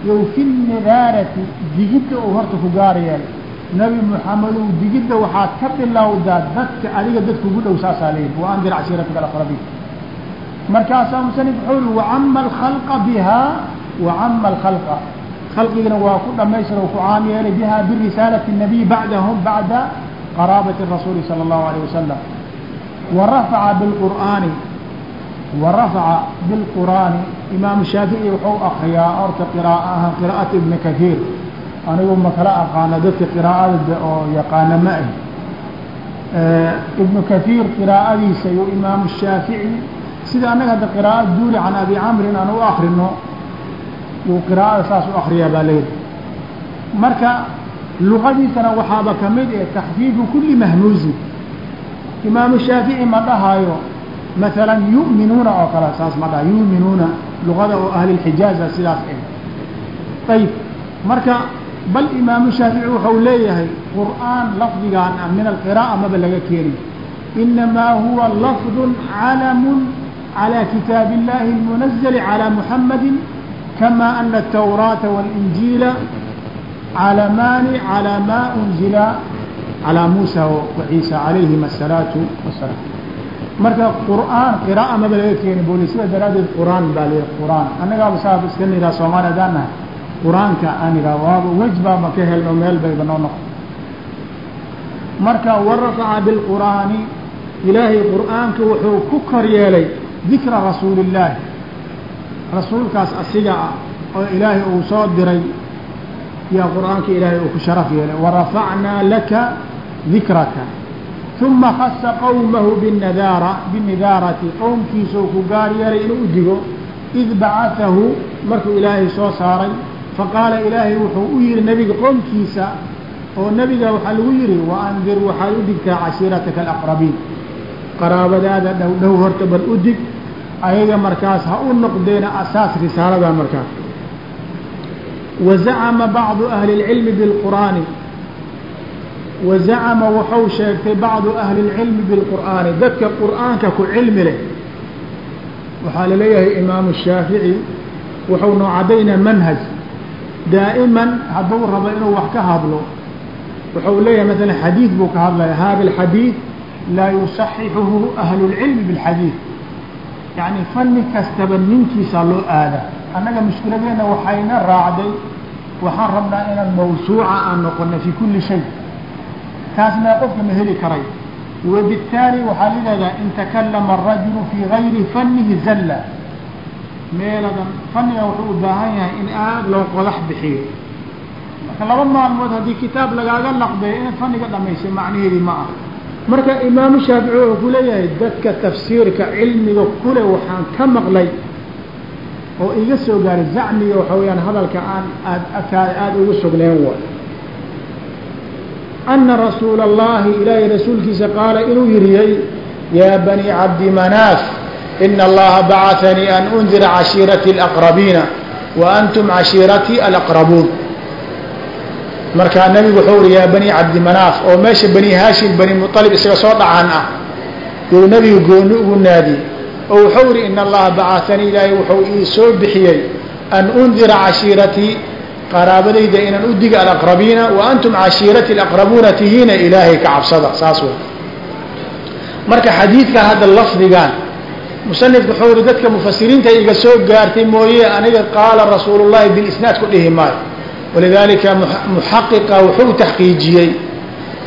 yow fi nidaarati digidda uu horta ku gaar yeelay. Nebi moxamedow digidda waxaad ka bilowdaa dadka adiga dadka ugu dhow saasaa leeyihi wa andir cashiirataka alaqrabiin. Markaasaa musanif wuxuu yihi wacama alkhalqa bihaa wacama alkhalqa khalqigana waa ku dhamaystira ku caam yeelay bihaa birisaalati الnabiy bacdahum bacda qaraabati rasuuli salى اllahu alayه wasalam warafaca biqur'aani warafaca bilqur'aani imaamu shaafici wuxuu akriyaa horta qiraaa ahaan qiraa'ata ibni kathiir anigu ma kala aqaano dadka qiraa'ada oo yaqaana ma ah ibnu kathiir qiraa'adiisa iyo imaamu shaafici sida annaga hadda qiraa'ad duuli can abi camrin aan u akrino yuu qiraaada saas u akriyaa baa layidhi marka luqadiisana waxaaba ka mid eh taxfiifu kulli mahmuusin imaamu shaafici ma dhahaayo maalan yu'minuuna oo kale saas ma dhaha yuminuuna luqada oo ahlilxijaaza sidaas eh. Ayib marka bal imaamu shaafici wuxuu leeyahay qur'aan lafdigaan ah min alqiraa'a maba laga keeni inamaa huwa lafdu calamun calaa kitaabi illaahi اlmunazali calaa muxamadin kama ana الtawraata wاlinjiila calamaani calى ma unzila calى muusa waciisa calayhim asalaatu wasalaam marka qur'aan qiraa'a maba laga keeni boli sida daraaddeed qur'aan baa l qur'aan annagaaba saab iska niraa soomaali haddaan nahay qur-aanka aan ihaa waaba wej baaba ka helno meel bayba noo noqo marka warafaca bilqur'aani ilaahay qur'aanka wuxuu ku kor yeelay dikra rasuuli illaahi rasuulkaas asiga ah oo ilaahay uu soo diray yaa qur'aanka ilaahay uu ku sharaf yeelay warafacnaa laka dikraka uma khasa qowmahu binadaara binidaarati qowmkiisuu ku gaar yeelay inuu u digo id bacaahu markuu ilaahay soo saaray faqaala ilaahay wuxuu u yihi nebiga qoomkiisa oo nebiga waxaa lagu yihi waandir waxaad u digtaa cashiirataka alaqrabiin. Qaraabadaada dhow dhow horta bal u dig ayaga markaas ha u noqdeena asaas risaalada markaas wazacama bacdu ahli اlcilmi bilqur'aani wazacama wuxuu sheegtay bacdu ahli اlcilmi bilqur'aani dadka qur'aanka ku cilmi leh waxaa laleeyahay imaamu shaafici wuxuu noo caddaynaa manhaj daa'iman hadduu rabo inuu wax ka hadlo wuxuu leeyahay maala xadiid buu ka hadlaya hada alxadiid laa yusaxixuhu ahlu اlcilmi biاlxadiid yacni fanni kastaba ninkiisa loo aada annaga mushkiladeenna waxayna raacday waxaan rabnaa inaan mawsuuca aan noqona fi kuli shay. Taasna qofka ma heli karay. Wabittaali waxaa lidahdaa in takalama arajulu fii gayri fannihi zalla. Meeladan fanniga wuxuu u baahan yahay in aad loo qodax bixiyo. Marka laba maalmood haddii kitaab lagaaga naqdeeyo inaad fanniga dhamaysay macnaheedii ma ah marka imaamu shaafici wuxuu ku leeyahay dadka tafsiirka cilmiga kule waxaan ka maqlay oo iga soo gaaray zacmiga waxa weyaan hadalka aan aad aada ugu sugneen wa. Ana rasuula allahi ilaahay rasuulkiisa qaala inuu yiriyey yaa bani cabdi manaaf ina allaha bacatanii an undira cashiirati alaqrabiina wa antum cashiiratii alaqrabuun markaa nabigu wuxuu uri yaa bani cabdi manaaf oo meesha bani haashim bani mualib isaga soo dhacaan ah yuu nabigu gooni ugu naadiyey oo wuxuu ihi in allaha bacatanii ilaahay wuxuu ii soo bixiyey an undira cashiiratii qaraabadayda inaan u diga alaqrabiina wa antum cashiirati alaqrabuuna tihiina ilaahay ka cabsada. Saas wey marka xadiidkan hadda lafdigan musanifku wuxuu ihi dadka mufasiriinta iga soo gaartay mooye aniga qaala rasuulu llahi bilisnaad ku dhihi maayo walidaalika muxaqiqa wuxuu taxqiijiyey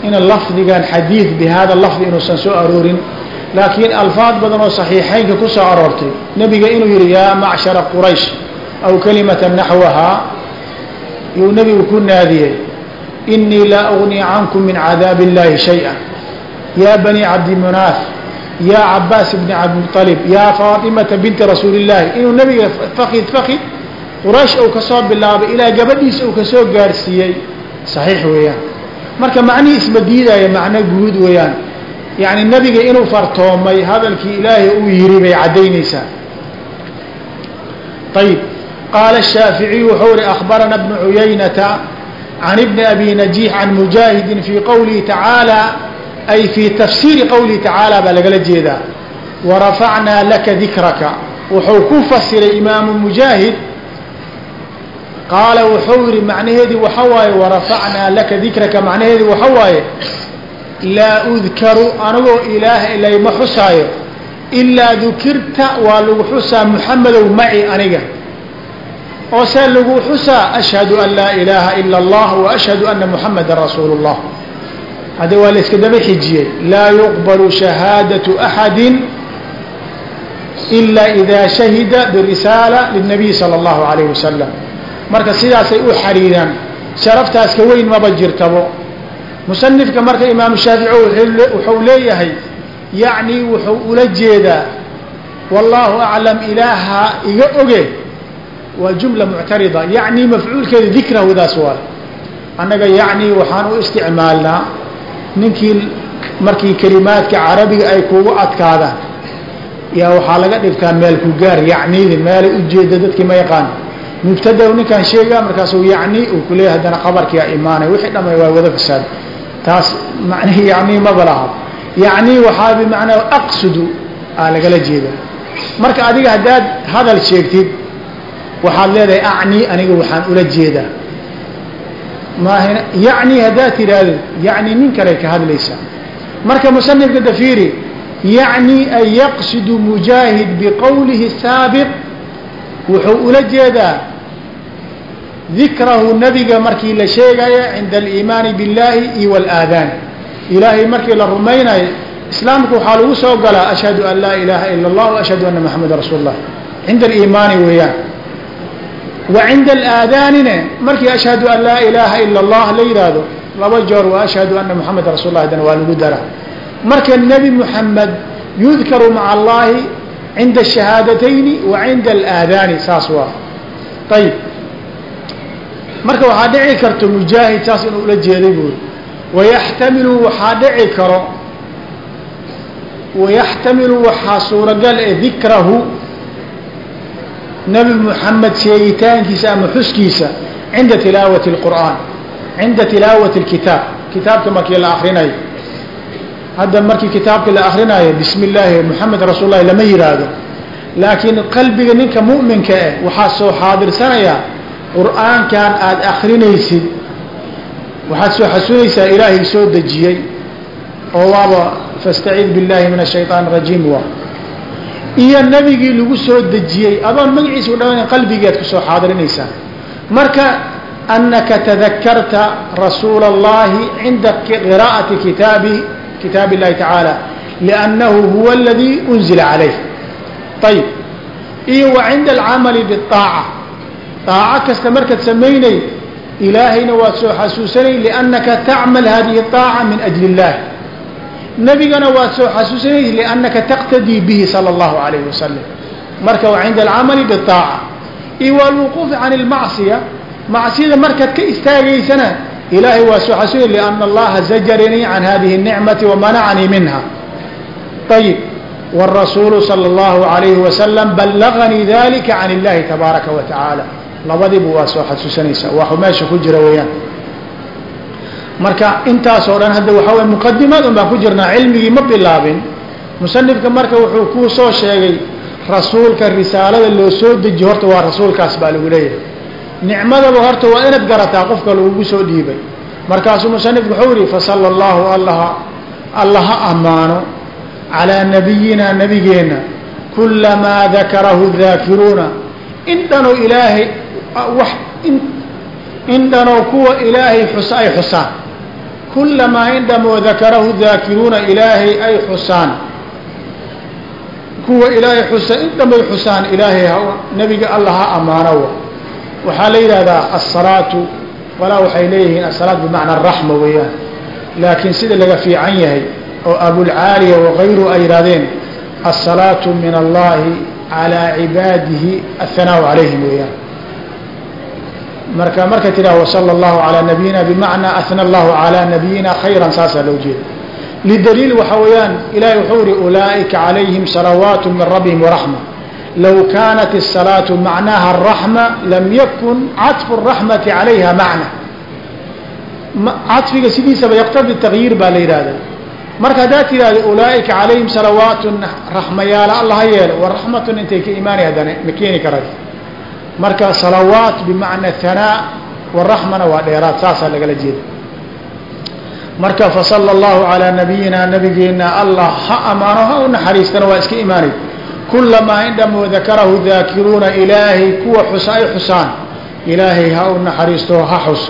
in lafdigan xadiid bi hada lafdi inuusan soo aroorin laakiin alfaad badan oo saxiixaynka ku soo aroortay nebiga inuu yihi yaa macshara quraysh aw kalimatan naxwahaa yuu nebigu ku naadiyey inii laa ugnii cankum min cadaab illaahi shay-a yaa bani cabdimunaaf yaa cabaas bni cabdimualib yaa faatimata binti rasuuli illaahi inuu nebiga fakid fakid quraysh uu kasoo bilaabay ilaa gabadhiisa uu kasoo gaarsiiyey saxiix weeyaan marka macnihii isma diidaya macno guud weeyaan yani nebiga inuu fartoomay hadalkii ilaahay uu yiri bay caddaynaysaa ayib qaala الshaaficiyu wuxuu ihi akbarana bnu cuyaynata can ibni abi najiix can mujaahidin fii qowlihi tacaalى ay fii tafsiiri qowlihi tacaala baa lagala jeedaa warafacnaa laka dikraka wuxuu ku fasiray imaamu mujaahid qaala wuxuu yidhi macnaheedii waxa waaye warafacnaa laka dikraka. Macnaheedii waxa waaye laa udkaru anigoo ilaah layma xusaayo ilaa dukirta waa lagu xusaa muxamadow maci aniga. Oo see lagu xusaa ashhadu an laa ilaaha ila allah wa ashhadu anna muxamada rasuulu اllah hadda waa layska daba xijiyey laa yuqbalu shahaadatu axadi ila ida shahida birisaala lilnabiy sala اllahu alayh wasalam marka sidaasay u xariiraan sharaftaas ka weyn maba jirtabo. Musanifka marka imaamu shaafici wuxuu leeyahay yacni wuxuu ula jeedaa wallaahu aclam ilaaha iga oge waa jumla muctarida. Yacni mafcuulkeeda dikrahdaas waay annaga yacni waxaan u isticmaalnaa ninkii markii kelimaadka carabiga ay kugu adkaadaan. Yaa waxaa laga dhigtaa meel ku gaar yacnidi meelay ujeeda dadkii ma yaqaan mubtada ninkaan sheegaa markaasu yacni uu kuleeyahay haddana qabarkiia imaanay wixii dhamay waa wada fasaad. Taas macnihi yacni maba laha yacni waxaa bimacnaa aqsudu aa lagala jeedaa. Marka adiga haddaad hadal sheegtid waxaad leedahay acni aniga waxaan ula jeedaa. Maahan yacni haddaad tidhaahdo yacni nin kaley ka hadlaysaa marka musanifka dafiiri yacni an yaqsidu mujaahid biqowlihi saabiq wuxuu ula jeedaa dikrahu nabiga markii la sheegayo cinda aliimaani biاllahi iyo wاlaadaan ilaahay markii la rumaynayo islaamka waxaa lagu soo galaa ashhadu an laa ilaaha ila اllah ashhadu ana maxameda rasuul اllah cinda aliimaani weeyaan wa cinda alaadaanine markii ashhadu an laa ilaaha ila اllah la yidhaahdo laba joor wa ashhadu ana maxameda rasul lah haddana waa lagu daraa marka nebi muxamed yudkaru maca allahi cinda الshahaadatayni wa cinda alaadaani saas waa ayib marka waxaa dhici karto mujaahid saas inuu ula jeeday buuri wayaxtamilu waxaa dhici karo wayaxtamilu waxaa suuragal ee dikrahu nebi muxamed sheegitaankiisa ama xuskiisa cinda tilaawati اlqur'aan cinda tilaawati اlkitaab kitaabka markii la akrinayo hadda markii kitaabka la akrinayo bismi illaahi muxamed rasuul lahi lama yihaahdo laakiin qalbiga ninka mu'minka eh waxaa soo xaadirsanaya qur'aankan aada akrinaysid waxaad soo xasunaysaa ilaahay soo dejiyey oo waaba fastaciid biاllahi min الshayطaan الrajiim waa iyo nebigii lagu soo dejiyey adoon magaciisa u dhawan qalbigeed kusoo xaadirinaysaa marka anaka tadakarta rasuula اllahi cinda qiraa'ati kitaabi kitaab اllahi tacaala liannahu huwa aladii unzila calayh ayib iyo wa cinda alcamali biالطaaca طaaco kasta markaad samaynay ilaahayna waad soo xasuusanay liannaka tacmal hadihi الطaaca min ajli اllahi nebigana waad soo xasuusanay liannaka taqtadii bihi salى اllahu alayh wasalam marka wa cinda alcamali biالطaaca iyo walwuquufi can اlmacصiya macsiyada markaad ka istaagaysana ilaahay waa soo xasuusanay liana allaha zajaranii can hadihi الnicmati wamanacanii minha ayib wالrasuulu salى اllahu عalayhi wasalam ballaganii dalika can اllahi tabaaraka wa tacaala labadiiba waa soo xasuusanaysaa waa meesha ku jira weeyaan. Marka intaasoo dhan hadda waxaa way muqadimaad un baan ku jirnaa cilmigii ma bilaabin. Musanifka marka wuxuu kuu soo sheegay rasuulka risaalada loo soo dejiyo horta waa rasuulkaas baa lagu leeyahay. Nicmadaba horta waa inaad garataa qofka lagugu soo dhiibay. Markaasuu musanifku wuxuu yihi fasala allahu allaha alla ha ammaano calaa nabiyina nabigeenna kulamaa dakarahu daakiruuna in dhanoo ilaahay wax in dhanoo kuwa ilaahay xusa ay xusaan. Kulamaa in dhamoo dakarahu daakiruuna ilaahay ay xusaan. Kuwa ilaahay xusa in dhamay xusaan ilaahay nabiga alla ha ammaanowa waxaa la yidhahdaa asalaatu walaa waxay leeyihiin asalaat bimacna araxma weeyaan. Laakiin sida laga fiican yahay oo abulcaaliya wakayru ay yidhahdeen asalaatu min allahi calaa cibaadihi athanaau calayhim weeyaan marka marka tidhaha wasala allahu calaa nabiyina bimacnaa ahna allahu calaa nabiyina khayran saasaa loo jeeda lidaliil waxa weeyaan ilahay wuxuu yihi ulaa'ika calayhim salawaat min rabbihim waraxma low kaanat الsalaatu macnaha الraxma lam yakun caطfu الraxmati calayha macna caطfiga sidiisaba yaqtadi tagyiir baa la yidhahda marka haddaad tidhahdo ulaa'ika calayhim salawaatun raxmayaala alla ha yeelo wa raxmatun intay ka imaanay haddana ma keeni karay marka salawaat bimacna hanaa waraxmana waa dheeraad saasaa lagala jeeda. Marka fasala allahu calaa nabiyina nabigeena allah ha amaano ha u naxariistana waa iska imaanay kulamaa indhamoo dakarahu daakiruuna ilaahay kuwa xusa ay xusaan. Ilaahay ha u naxariisto ha xus.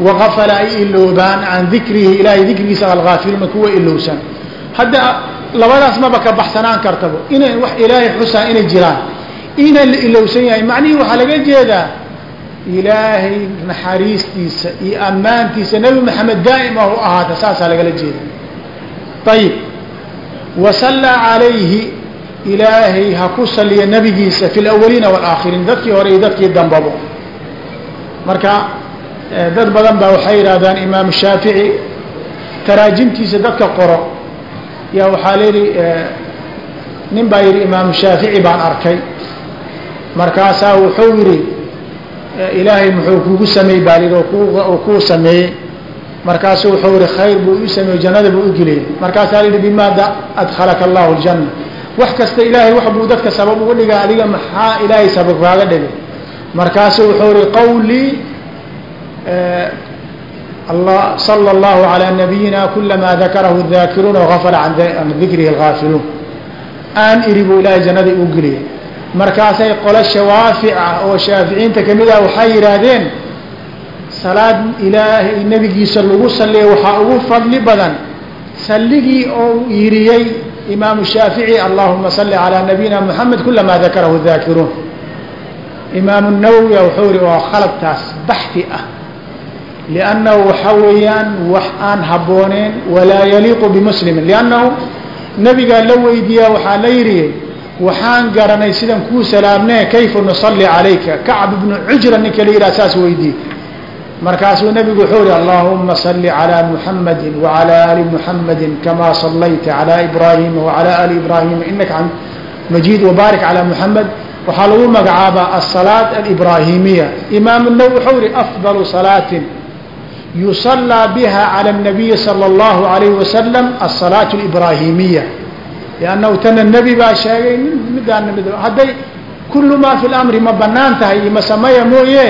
Waqafala ay iloobaan can dikrihi ilaahay dikrigiisa alghaafiluuna kuwa ilowsan hadda labadaas maba ka baxsanaan kartaba inay wax ilaahay xusaan inay jiraan inaan la ilowsan yahay. Macnihii waxaa laga jeedaa ilaahay naxariistiisa iyo ammaantiisa nebi maxamed daa'im ah u ahaata saasaa lagala jeeda ayib wasallaa calayhi ilaahay ha ku saliya nebigiisa fi lawaliina waalaakhiriin dadkii hore iyo dadkii dambabo. Marka dad badan baa waxay yidhahdaan imaamu shaafici taraajimtiisa dadka qoro. Yaa waxaa layidhi nin baa yidhi imaamu shaafici baan arkay markaasaa wuxuu yidhi eh, ilaahay muxuu kugu sameey baa lii oo kuu sameeyey. Markaasuu wuxuu yihi khayr buu i sameey jannada buu ugeliyey markaasaa la yidhi bimaada adkhalaka allahu aljanna. Wax kasta ilaahay wax buu dadka sabab uga dhigaa adiga maxaa ilaahay sabab kaaga dhigay? Markaasuu wuxuu yihi qawlii eh, sala allahu calaa nabiyina kulamaa dakarahu daakiruuna wafara can dikrihi alghaafiluun. Aan iri buu ilaahay jannadii u geliyey markaasay qolo shawaafic ah oo shaaficiinta ka mid ah waxay yidhaahdeen salaad ilaahay nebigiisa lagu salliya waxaa ugu fadli badan. Salligii ou yiriyey imaamu shaafici allahuma salli calaa nabiyina moxamed kulamaa dakarahu daakiruun imaamu nawowi wuxuu yihi waa khaladkaas baxfi ah liannahu waxa weeyaan wax aan habbooneyn walaa yaliiqu bimuslimin. Liannahu nebigaa la weydiiyaa waxaa la yidhi waxaan garanay sidaan kuu salaamne kayfa nusalli calayka? Kacb ibnu cujra ninka la yidhaha saas weydii markaasuu nabigu wuxuu yihi allahuma salli calaa muxamadi wacalaa ali muxamadi kamaa sallayta calaa ibraahima wacalaa ali ibraahima inaka majiid wabaarik calaa muxamed waxaa lagu magacaabaa asalaat alibraahimiya. Imaamu nawi wuxuu yihi afdalu salaatin yusallaa biha cala nabiyi sala allahu alayhi wasalam asalaatu alibraahimiya liannahu tana nebi baa sheegay nin midaana mid hadday kullu maa fi lamri ma bannaan tahay iyo masameya mooye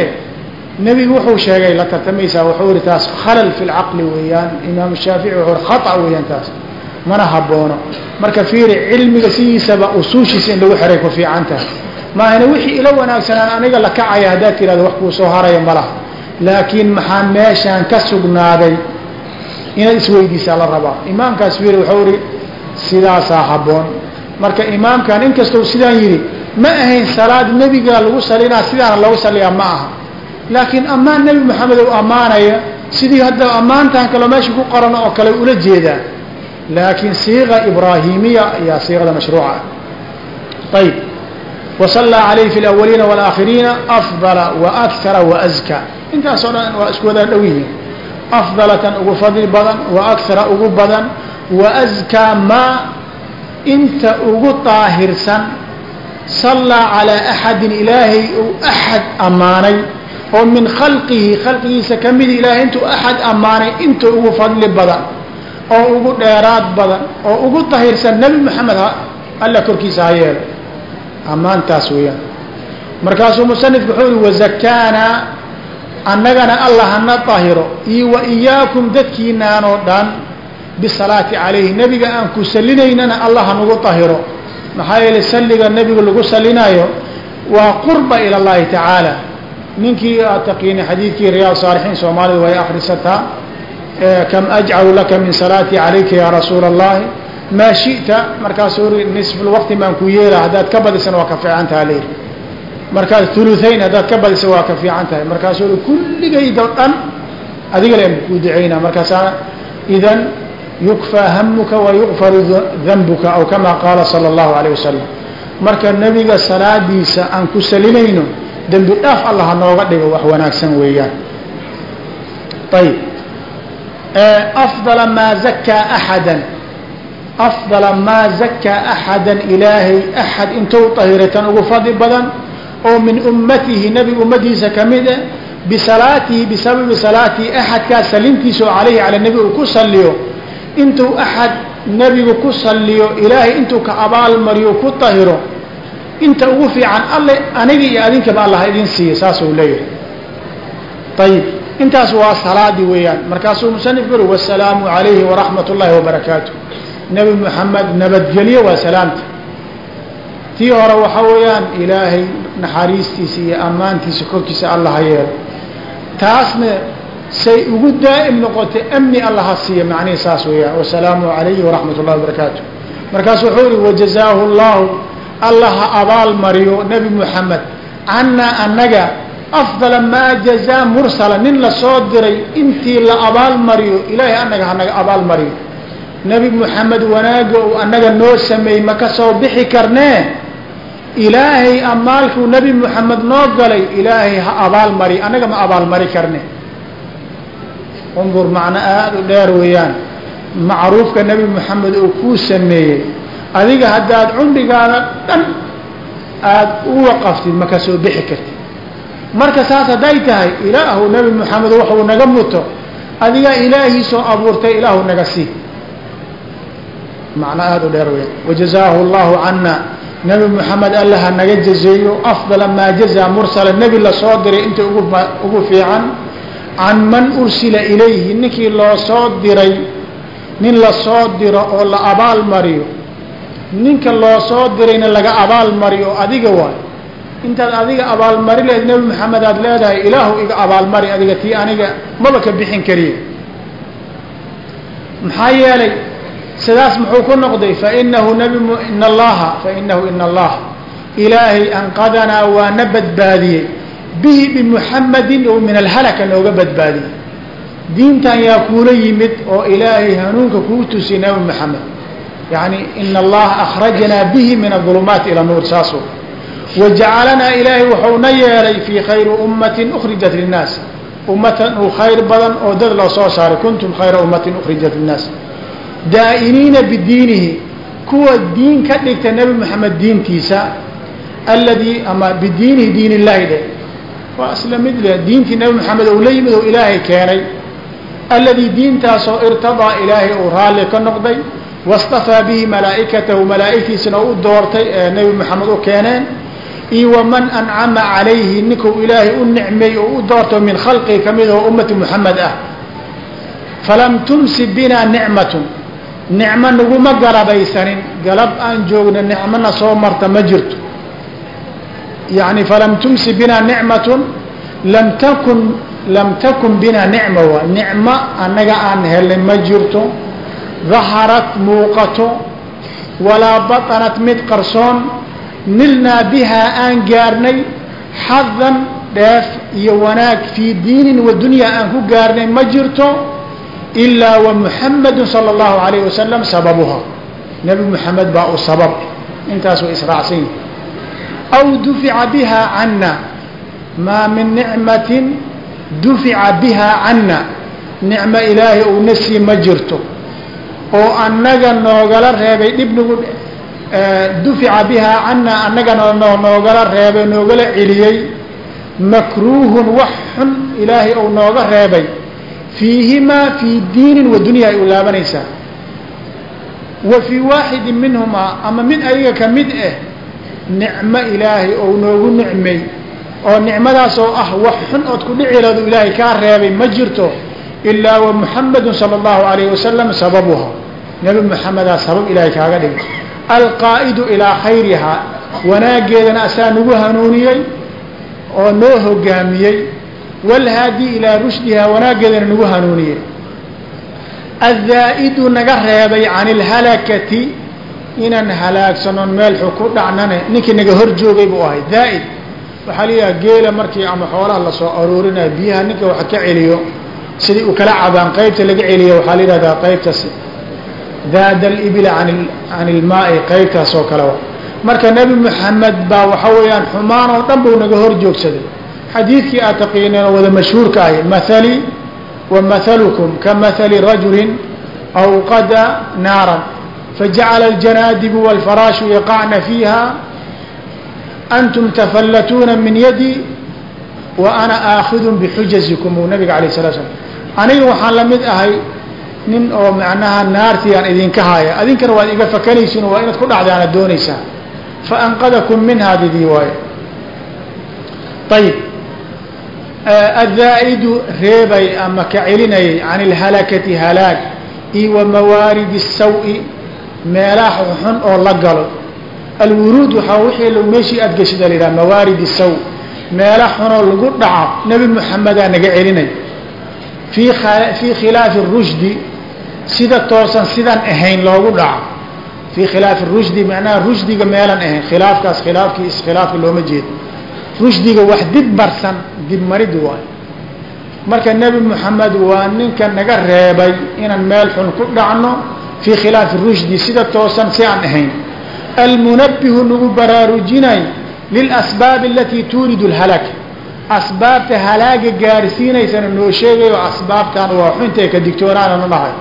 nebi wuxuu sheegay la tartamaysaa wuxuu ihi taas khalal fi lcaqli weeyaan imaam shaafici wuxuu i khata weeyaan taas mana haboono marka fiiri cilmiga sidiisaba usuushiisa in lagu xeray ku fiican tahay maahna wixii ila wanaagsanaan aniga la kacaya haddaad tirahdo wax kuu soo haraya ma laha laakiin maxaa meeshaan ka sugnaaday inaad isweydiisaa la rabaa imaamkaas fiiri wuxuu ihi sidaasaa haboon marka imaamkan inkastau sidaan yihi ma ahayn salaad nebiga lagu salinaa sidaana lagu saliya ma aha. Laakiin ammaan nebi maxamed ou ammaanaya sidii hadda ammaantan kaloo meesha ku qoran oo kale ula jeedaa. Laakiin siiqa ibraahimiya ayaa siiqada mashruuca. Ah ayib wasallaa calayhi fi lawaliina walaaakhiriina afdala waakara waazka intaasoo dhan waa isku wadaa dhow yihiin. Afdala ugu fadli badan wa ugu badan wa askaa maa inta ugu daahirsan sallaa calaa axadin ilaahay uu axad ammaanay oo min khalqihi khalqigiisa ka mid ilaahay intuu axad ammaanay inta ugu fadli badan oo ugu dheeraad badan oo ugu daahirsan nebi moxamed alla korkiisa ha yeelo ammaantaas weeyaan. Markaasuu musanifku wuxuu yihi wazakaana annagana alla hana dahiro iyo wa iyaakum dadkiinaanoo dhan bisalaati calayhi nebiga aan ku salinaynana allah nagu ahiro maxaa yeelay salliga nebigu lagu salinaayo waa qurba ila llahi tacaala. Ninkii aad taqiina xadiidkii riyaad saalixiin soomaalida way akrisataa kam ajcalu laka min salaatii calayka yaa rasuula allahi maa shita markaasuu nisfulwaqti baan ku yeela haddaad ka badisana waa ka fiican taha layidhi. Markaas uluayn haddaad ka badisa waa ka fiican tahay. Markaasuu kulligaydo dhan adigale aan kuu ducaynaa markaasaa idan yukfaa hamuka wa yukfaru danbuka aw kama qaala sala allahu alayh wasalam marka nebiga salaadiisa aan ku salinayno dembi dhaaf allah hanooga dhigo wax wanaagsan weeyaan ayib afdala maa zakaa axada afdala maa zakaa axada ilaahay axad intou tahiray tan ugu fadli badan oo min ummatihi nebiga ummadiisa ka mid eh bisalaatihi bisababi salaatihi axadkaas salintiisa oo calayhi cala nebi ku saliyo intuu axad nebigu ku saliyo ilaahay intuu ka abaalmariyo ku tahiro inta ugu fiican alle aniga iyo adinkaba allah idin siiya saasuu leeyahay. Ayib intaas waa salaadii weeyaan. Markaasuu musanifku uri wasalaamu calayhi waraxmat ullaahi wabarakaatu nebi moxamed nabadgelyo waa salaamta. Tii hore waxaa weeyaan ilaahay naxariistiisa iyo ammaantiisa korkiisa alla ha yeelo taasna say ugu daa'im noqotay amni alla ha siiya macnihi saas weeyaan wasalaamu calayhi waraxmat ullahi wabarakaatu markaasu wuxuu ihi wajazaahu llahu alla ha abaal mariyo nebi moxamed cannaa annaga afdala maa jazaa mursala nin la soo diray intii la abaal mariyo ilaahay annaga hanaga abaal mariyo. Nebi moxamed wanaaga uu annaga noo sameeyey ma ka soo bixi karnee? Ilaahay amaalkuu nebi moxamed noo galay ilaahay ha abaal mari annaga ma abaal mari karne undur macno aada u dheer weeyaan macruufka nebi moxamed uu kuu sameeyey adiga haddaad cumrigaada dhan aada u waqaftid ma ka soo bixi kartid marka saas hadday tahay ilaahu nebi moxamed waxuu naga muto adigaa ilaahii soo abuurtay ilaahu naga sii macno aada u dheer weeyaan wajazaahu llahu cana nebi moxamed alla ha naga jazeeyo afdala maa jazaa mursala nebi la soo diray inta ugu fiican can man ursila ilayhi ninkii loo soo diray nin la soo diro oo la abaal mariyo ninka loo soo dirayna laga abaal mariyo adiga waay. Intaad adiga abaalmari lahayd nebi moxamed aad leedahay ilaahu iga abaalmari adiga tii aniga maba ka bixin kariye. Maxaa yeelay sidaas muxuu ku noqday fainahu nabi in allaha fainahu ina allaha. Ilaahay anqadanaa waa na badbaadiyey bihi bimuxamadin oo min alhalaka nooga badbaadiyey diintan yaa kuula yimid oo ilaahay hanuunka kuu tusiyey nabi moxamed yani ina allaha akhrajanaa bihi min aulumaati ila nuur saaso wajacalanaa ilaahay waxauna yeelay fii khayri ummatin ukhrijat linnaas. Ummatan uu khayr badan oo dad loo soo saaray. Kuntum khayra ummatin ukhrijat linnaas. Daa'iniina bidiinihi kuwa diin ka dhigta nebi moxamed diintiisa alladii ama bidiinihi diin illaahi dhe waa isla mid diintii nebi moxamed ou la yimid oo ilaahay keenay. Alladii diintaasoo irtadaa ilaahay uu raalli ka noqday wastafaa bihi malaa'ikatahu malaa'igtiisana u doortay ee nebi moxamed u keeneen. Iyo waman ancama calayhi ninkuu ilaahay u nicmeey oo u doorto min khalqii ka mid oo ummati moxamed ah. Falam tumsi binaa nicmatun nicmo naguma galabaysanin galab aan joogna nicmona soo marta ma jirto yani falam tumsi binaa nicmatun lam takun lam takun binaa nicma waa nicmo annaga aan helin ma jirto daharat muuqato walaa baطanat mid qarsoon nilnaa bihaa aan gaarnay xadan dheef iyo wanaag fii diinin wa dunyaa aan ku gaarnay ma jirto ilaa wa muxamadu sala allahu alayh wasalam sababuha nebi moxamed baa u sabab intaas israacsan yihi aw dufica biha cana maa min nicmatin dufica biha cana nicmo ilaahay ou na sii ma jirto oo annaga noogala reebay dhib nagu dufica bihaa cana annagana noogala reebay noogala celiyey makruuhun wax xun ilaahay ou nooga reebay fiihimaa fii diinin wa dunya ay u laabanaysaa wa fii waaxidin minhumaa ama mid ayaga ka mid ah nicmo ilaahay ou noogu nicmay oo nicmadaas oo ah wax xun ood ku dhiciladu ilaahay kaa reebay ma jirto ilaa wa muxamadu sala allahu alayhi wasalam sababuha. Nebi moxamedaa sabab ilaahay kaaga dhigay. Alqaa'idu ilaa khayrihaa wanaaggeedana asaa nagu hanuuniyey oo noo hogaamiyey. Walhaadi ilaa rushdihaa wanaaggeedana nagu hanuuniyey. Addaa'idu naga reebay can ilhalakati inaan halaagsanon meel xu ku dhacnane ninkii naga hor joogay buu ahay. Daa'id waxaa layihaha geela markii ama xoolaha la soo aroorinayo biyaha ninka wax ka celiyo sidii uu kala cabaan qaybta laga celiyo waxaa la yihahdaa qaybtaas daada alibila an can ilmaai qaybtaas oo kale wa marka nebi moxamed baa waxa weeyaan xumaan oo dhan buu naga hor joogsaday. Xadiidkii aad taqiineen oo wada mashhuurka ahy mahalii wa mahalukum ka mahali rajulin awqada naaran walfaraashu yaqacna fiiha antum tafallatuuna min yadi wa ana aakhidun bixujazikum uu nabiga alayh salatu slam aniga waxaan la mid ahay nin oo macnaha naartii aan idinka haaya adinkana waad iga fakanaysiin waa inaad ku dhacdaana doonaysaa faanqadakum minhaa didii waayo ayib addaa'idu reebay ama ka celinayay can ilhalakati halaag iyo wa mawaaridi sawi meelaha xun oo la galo. Alwuruud waxaa wixii meeshii aad geshida la yidhaha mawaaridi saw. Meela xunoo lagu dhaco nebi moxamedaa naga celinay fii khilaafi rushdi sida toosan sidaan ahayn loogu dhaco fii khilaafi rushdi macnaha rushdiga meelan ahayn khilaafkaas khilaafkii iskhilaafka looma jeedo. Rushdiga wax dib marsan dib marid waayo marka nebi moxamed waa ninka naga reebay inaan meel xun ku dhacno fii khilaafi rushdi sida toosan si aan ahayn almunabihu nagu baraarujinay lilasbaabi alatii tuuridu lhalak asbaabta halaaga gaarsiinaysana noo sheegayo asbaabtan waa xuntae ka digtoonaananu dhahay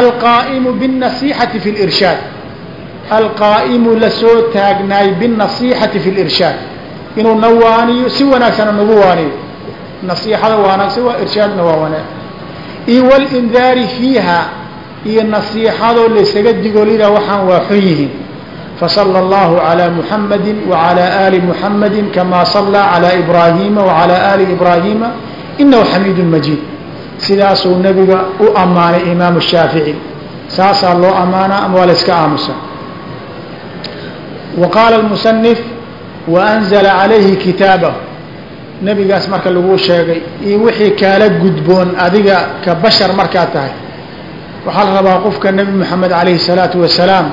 alqaa'imu biاnasiixati fi lirshaad alqaa'imu la soo taagnaay biاnasiixati fi lirshaad inuu na waaniyo si wanaagsana nagu waaniyo nasiixada wanaagsan waa irshaadna waa wanaag iyo walindaari fiiha iyo nasiixadoo laysaga digolida waxaan waa xun yihiin fasala allahu calaa muxamadi wacalaa aali muxamadi kamaa sallaa calaa ibraahiima wacalaa aali ibraahiima inahu xamiidun majiid. Sidaasuu nabiga u ammaanay imaamu shaafici. Saasaa loo ammaanaa ama waa la iska aamusa? Wa qaala musanif waanzala calayhi kitaabahu. Nebigaas marka laguu sheegay iyo wixii kaala gudboon adiga ka bashar markaad tahay waxaa la rabaa qofka nebi moxamed calayhi salaatu wasalaam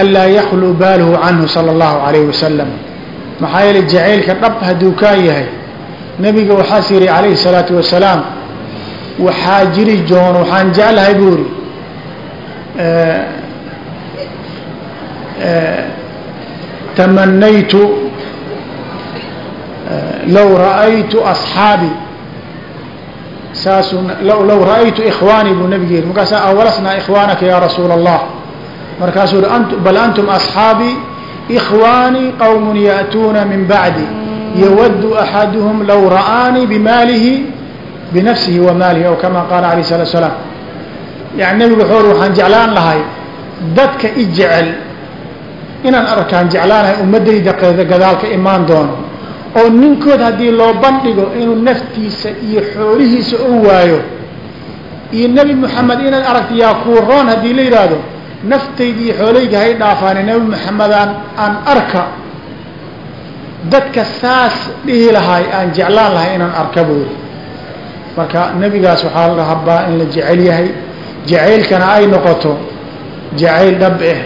anlaa yakluu baaluhu canhu sala allahu calayhi wasalam. Maxaa yeelay jacaylka dhab hadduu kaa yahay nebiga waxaas yidhi calayhi salaatu wasalaam waxaa jiri joon waxaan jeclahay buu iri tamanaytu low ra'aytu asxaabi saasuu low ra'aytu ikhwaanii buu nabig yihi markaasaa awalasnaa ikhwaanaka ya rasuula allah markaasuu hi bal antum asxaabii ikhwaanii qowm ya'tuuna min bacdi. Yawadu axaduhum low ra'aanii bimaalihi binafsihi wa maalihi aw kama qaala alayh salatu salaam. Yani nebigu wuxuu uri waxaan jeclaan lahay dadka i jecel inaan arkaan jeclaanahay ummadayda gadaalka imaan doono oo ninkood haddii loo bandhigo inuu naftiisa iyo xoolihiisa u waayo iyo nebi moxamed inaad aragta yaa kuu roon haddii la yidhaahdo naftayda iyo xoolayga hay dhaafaane nebi moxamedaan aan arka. Dadka saas dhihi lahay aan jeclaan lahay inaan arka buu yiri marka nebigaas waxaa la rabaa in la jecel yahay jacaylkana ay noqoto jacayl dhab ah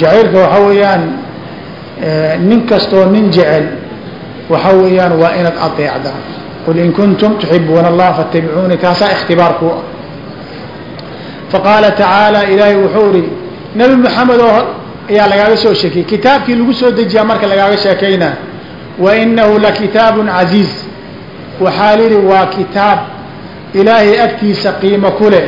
jacaylka waxaa weeyaan nin kastoo nin jecel waxaa weeyaan waa inaad adeecdaan qul in kuntum tuxibuuna allah fattabicuuni kaasaa ikhtibaar kuu ah. Faqaala tacaala ilaahay wuxuu ihi nebi maxamed oo ayaa lagaaga soo sheekiyey kitaabkii lagu soo dejiyaa marka lagaaga sheekaynaa wainahu lakitaabun casiiz waxaa lihi waa kitaab ilaahay agtiisa qiimo ku leh.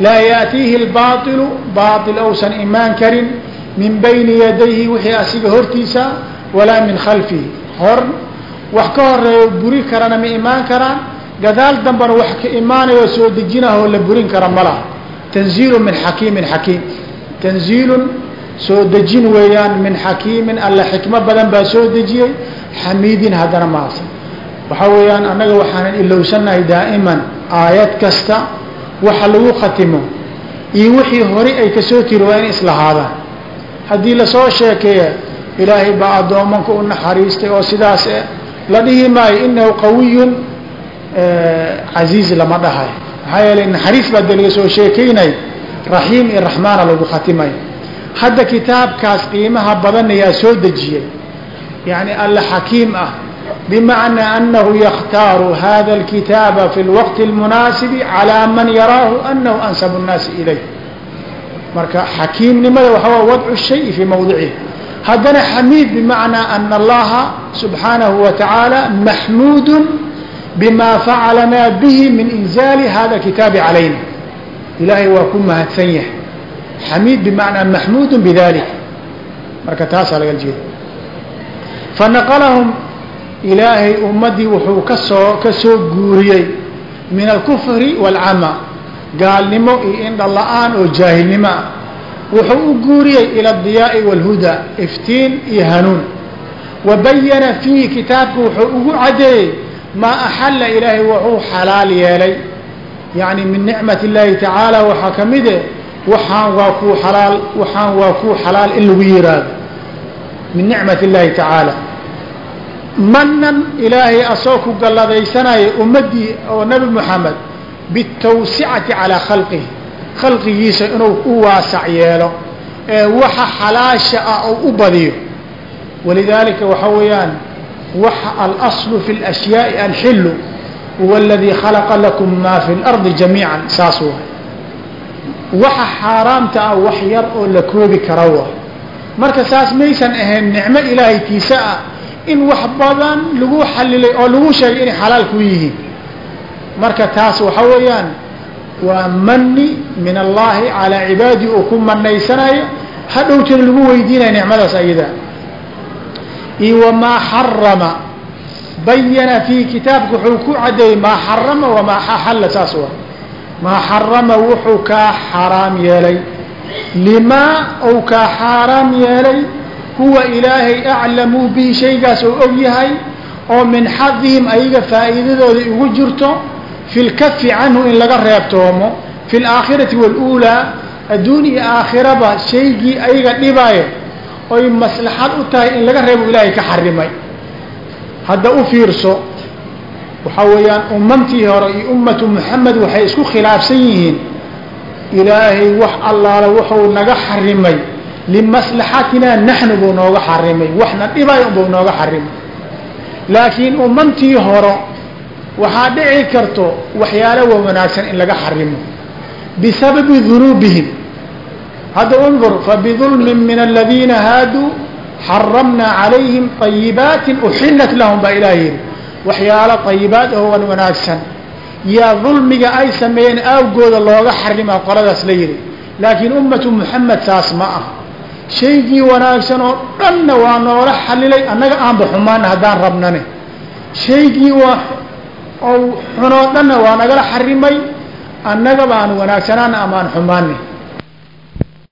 Laa yaatiihi lbaailu baail ousan imaan karin min bayni yadayhi wixii asiga hortiisa walaa min khalfihi. Hor wax ka horeeyo buri karana ma imaan karaan. Gadaal dambana wax ka imaanayoo soo dejinahoo la burin kara ma laha. Tanziilu min xakiimin xakiim. Tanziilun soo dejin weeyaan min xakiimin. Alla xikmo badan baa soo dejiyey. Xamiidin haddana maasan waxaa weeyaan annaga waxaanan ilowsannahay daa'iman aayad kasta waxa lagu khatimo. Iyo wixii hore ay ka soo tiri waa in islahaadaan haddii la soo sheekeeya ilaahay baa addoomanka u naxariistay oo sidaas e la dhihi maayo inahu qawiyun casiiz lama dhahay. Maxaa yeelay naxariis baa dee laga sheekaynay raxiim iyo raxmaana lagu khatimay. Hadda kitaabkaas qiimaha badanna yaa soo dejiyey. Yani alla xakiim ah bimacnaa anahu yakhtaaru hada alkitaaba fi lwaqti اlmunaasibi calaa man yaraahu anahu ansabu nnaasi ilayh. Marka xakiimnimada waxaa wadcu shayi fii mawdicihi haddana xamiid bimacnaa ana allaha subxaanahu wa tacaala maxmuud bima facalanaa bihi min inzaali hada kitaabi calayna. Ilaahay waa ku mahadsan yahay. Xamiid bimacnaa maxmuud bidalik. Marka taasaa laga jeeda. Fanaqalahum ilaahay ummaddii wuxuu ka soo ka soo guuriyey min alkufri wاlcama gaalnimo iyo indha la'aan oo jaahilnimo. ah wuxuu u guuriyey ila اdiyaaءi wاlhuda iftiin iyo hanuun wa bayana fiihi kitaabku wuxuu ugu caddeeyey maa axala ilaahay wuxuu xalaal yeelay yani min nicmat اllahi tacaala waxaa ka mide waxaan waa kuu alaal waxaan waa kuu xalaal in lagu yiraahdo min nicmat اllahi tacaala manan ilaahay asoo ku galladaysanaya ummaddii oo nebi moxamed bitawsicati calaa khalqihi khalqigiisa inuu u waasac yeelo ee waxa xalaasha ah ou u badiyo. Walidaalika waxa weeyaan waxa alaslu fi اlashyaai alxilu huwa aladii khalaqa lakum maa fi اlardi jamiica saas waay. Waxa xaaraamta ah wax yar oo la koobi kara waay. Marka saas maysan ahayn nicmo ilaahay tiisa ah in wax badan lagu xalilay oo lagu sheegay inay xalaal ku yihiin. Marka taas waxa weeyaan waa mani min allahi calaa cibaadii uu ku manaysanayo hadhowtana lagu weydiinaya nicmadaas ayada. Iyo wamaa xarama bayana fii kitaabka wuxuu ku cadeeyey maa xarama wamaa axalla saas waa. Maa xarama wuxuu kaa xaaraam yeelay. Limaa ou kaa xaaraam yeelay huwa ilaahay aclamu bihi shaygaas oo og yahay oo min xadihim ayaga faa'iidadooda ugu jirto fi lkafi canhu in laga reebtoomo fi laakhirati waluulaa adduun iyo aakhiraba shaygii ayaga dhibaayo oy maslaxad u tahay in laga reebo ilaahay ka xarimay hadda u fiirso waxaa weeyaan ummantii hore iyo ummatu muxamed waxay isku khilaafsan yihiin ilaahay wax allaala wuxuu naga xarimay limaslaxatinaa naxnu buu nooga xarimay waxna dhibaayo unbuu nooga xarimay laakiin ummantii hore waxaa dhici karto waxyaalo wa wanaagsan in laga xarimo. Bisababi dunuubihim. Hadda undur fabidulmin min aladiina haaduu xaramnaa calayhim طayibaati uxilat lahum baa ilaah yihi waxyaalo طayibaat oo wan wanaagsan. Yaa dulmiga ay sameeyeen aawgooda looga xarimaa qoladaas la yihi laakiin ummatu muxamed saas ma ah shaygii wanaagsan oo dhanna waa noola xalilay annaga aanba xumaana haddaan rabnane. Shaygii waa oo xunoo dhanna waa nagala xarimay annaga baan wanaagsanaana amaan xumaane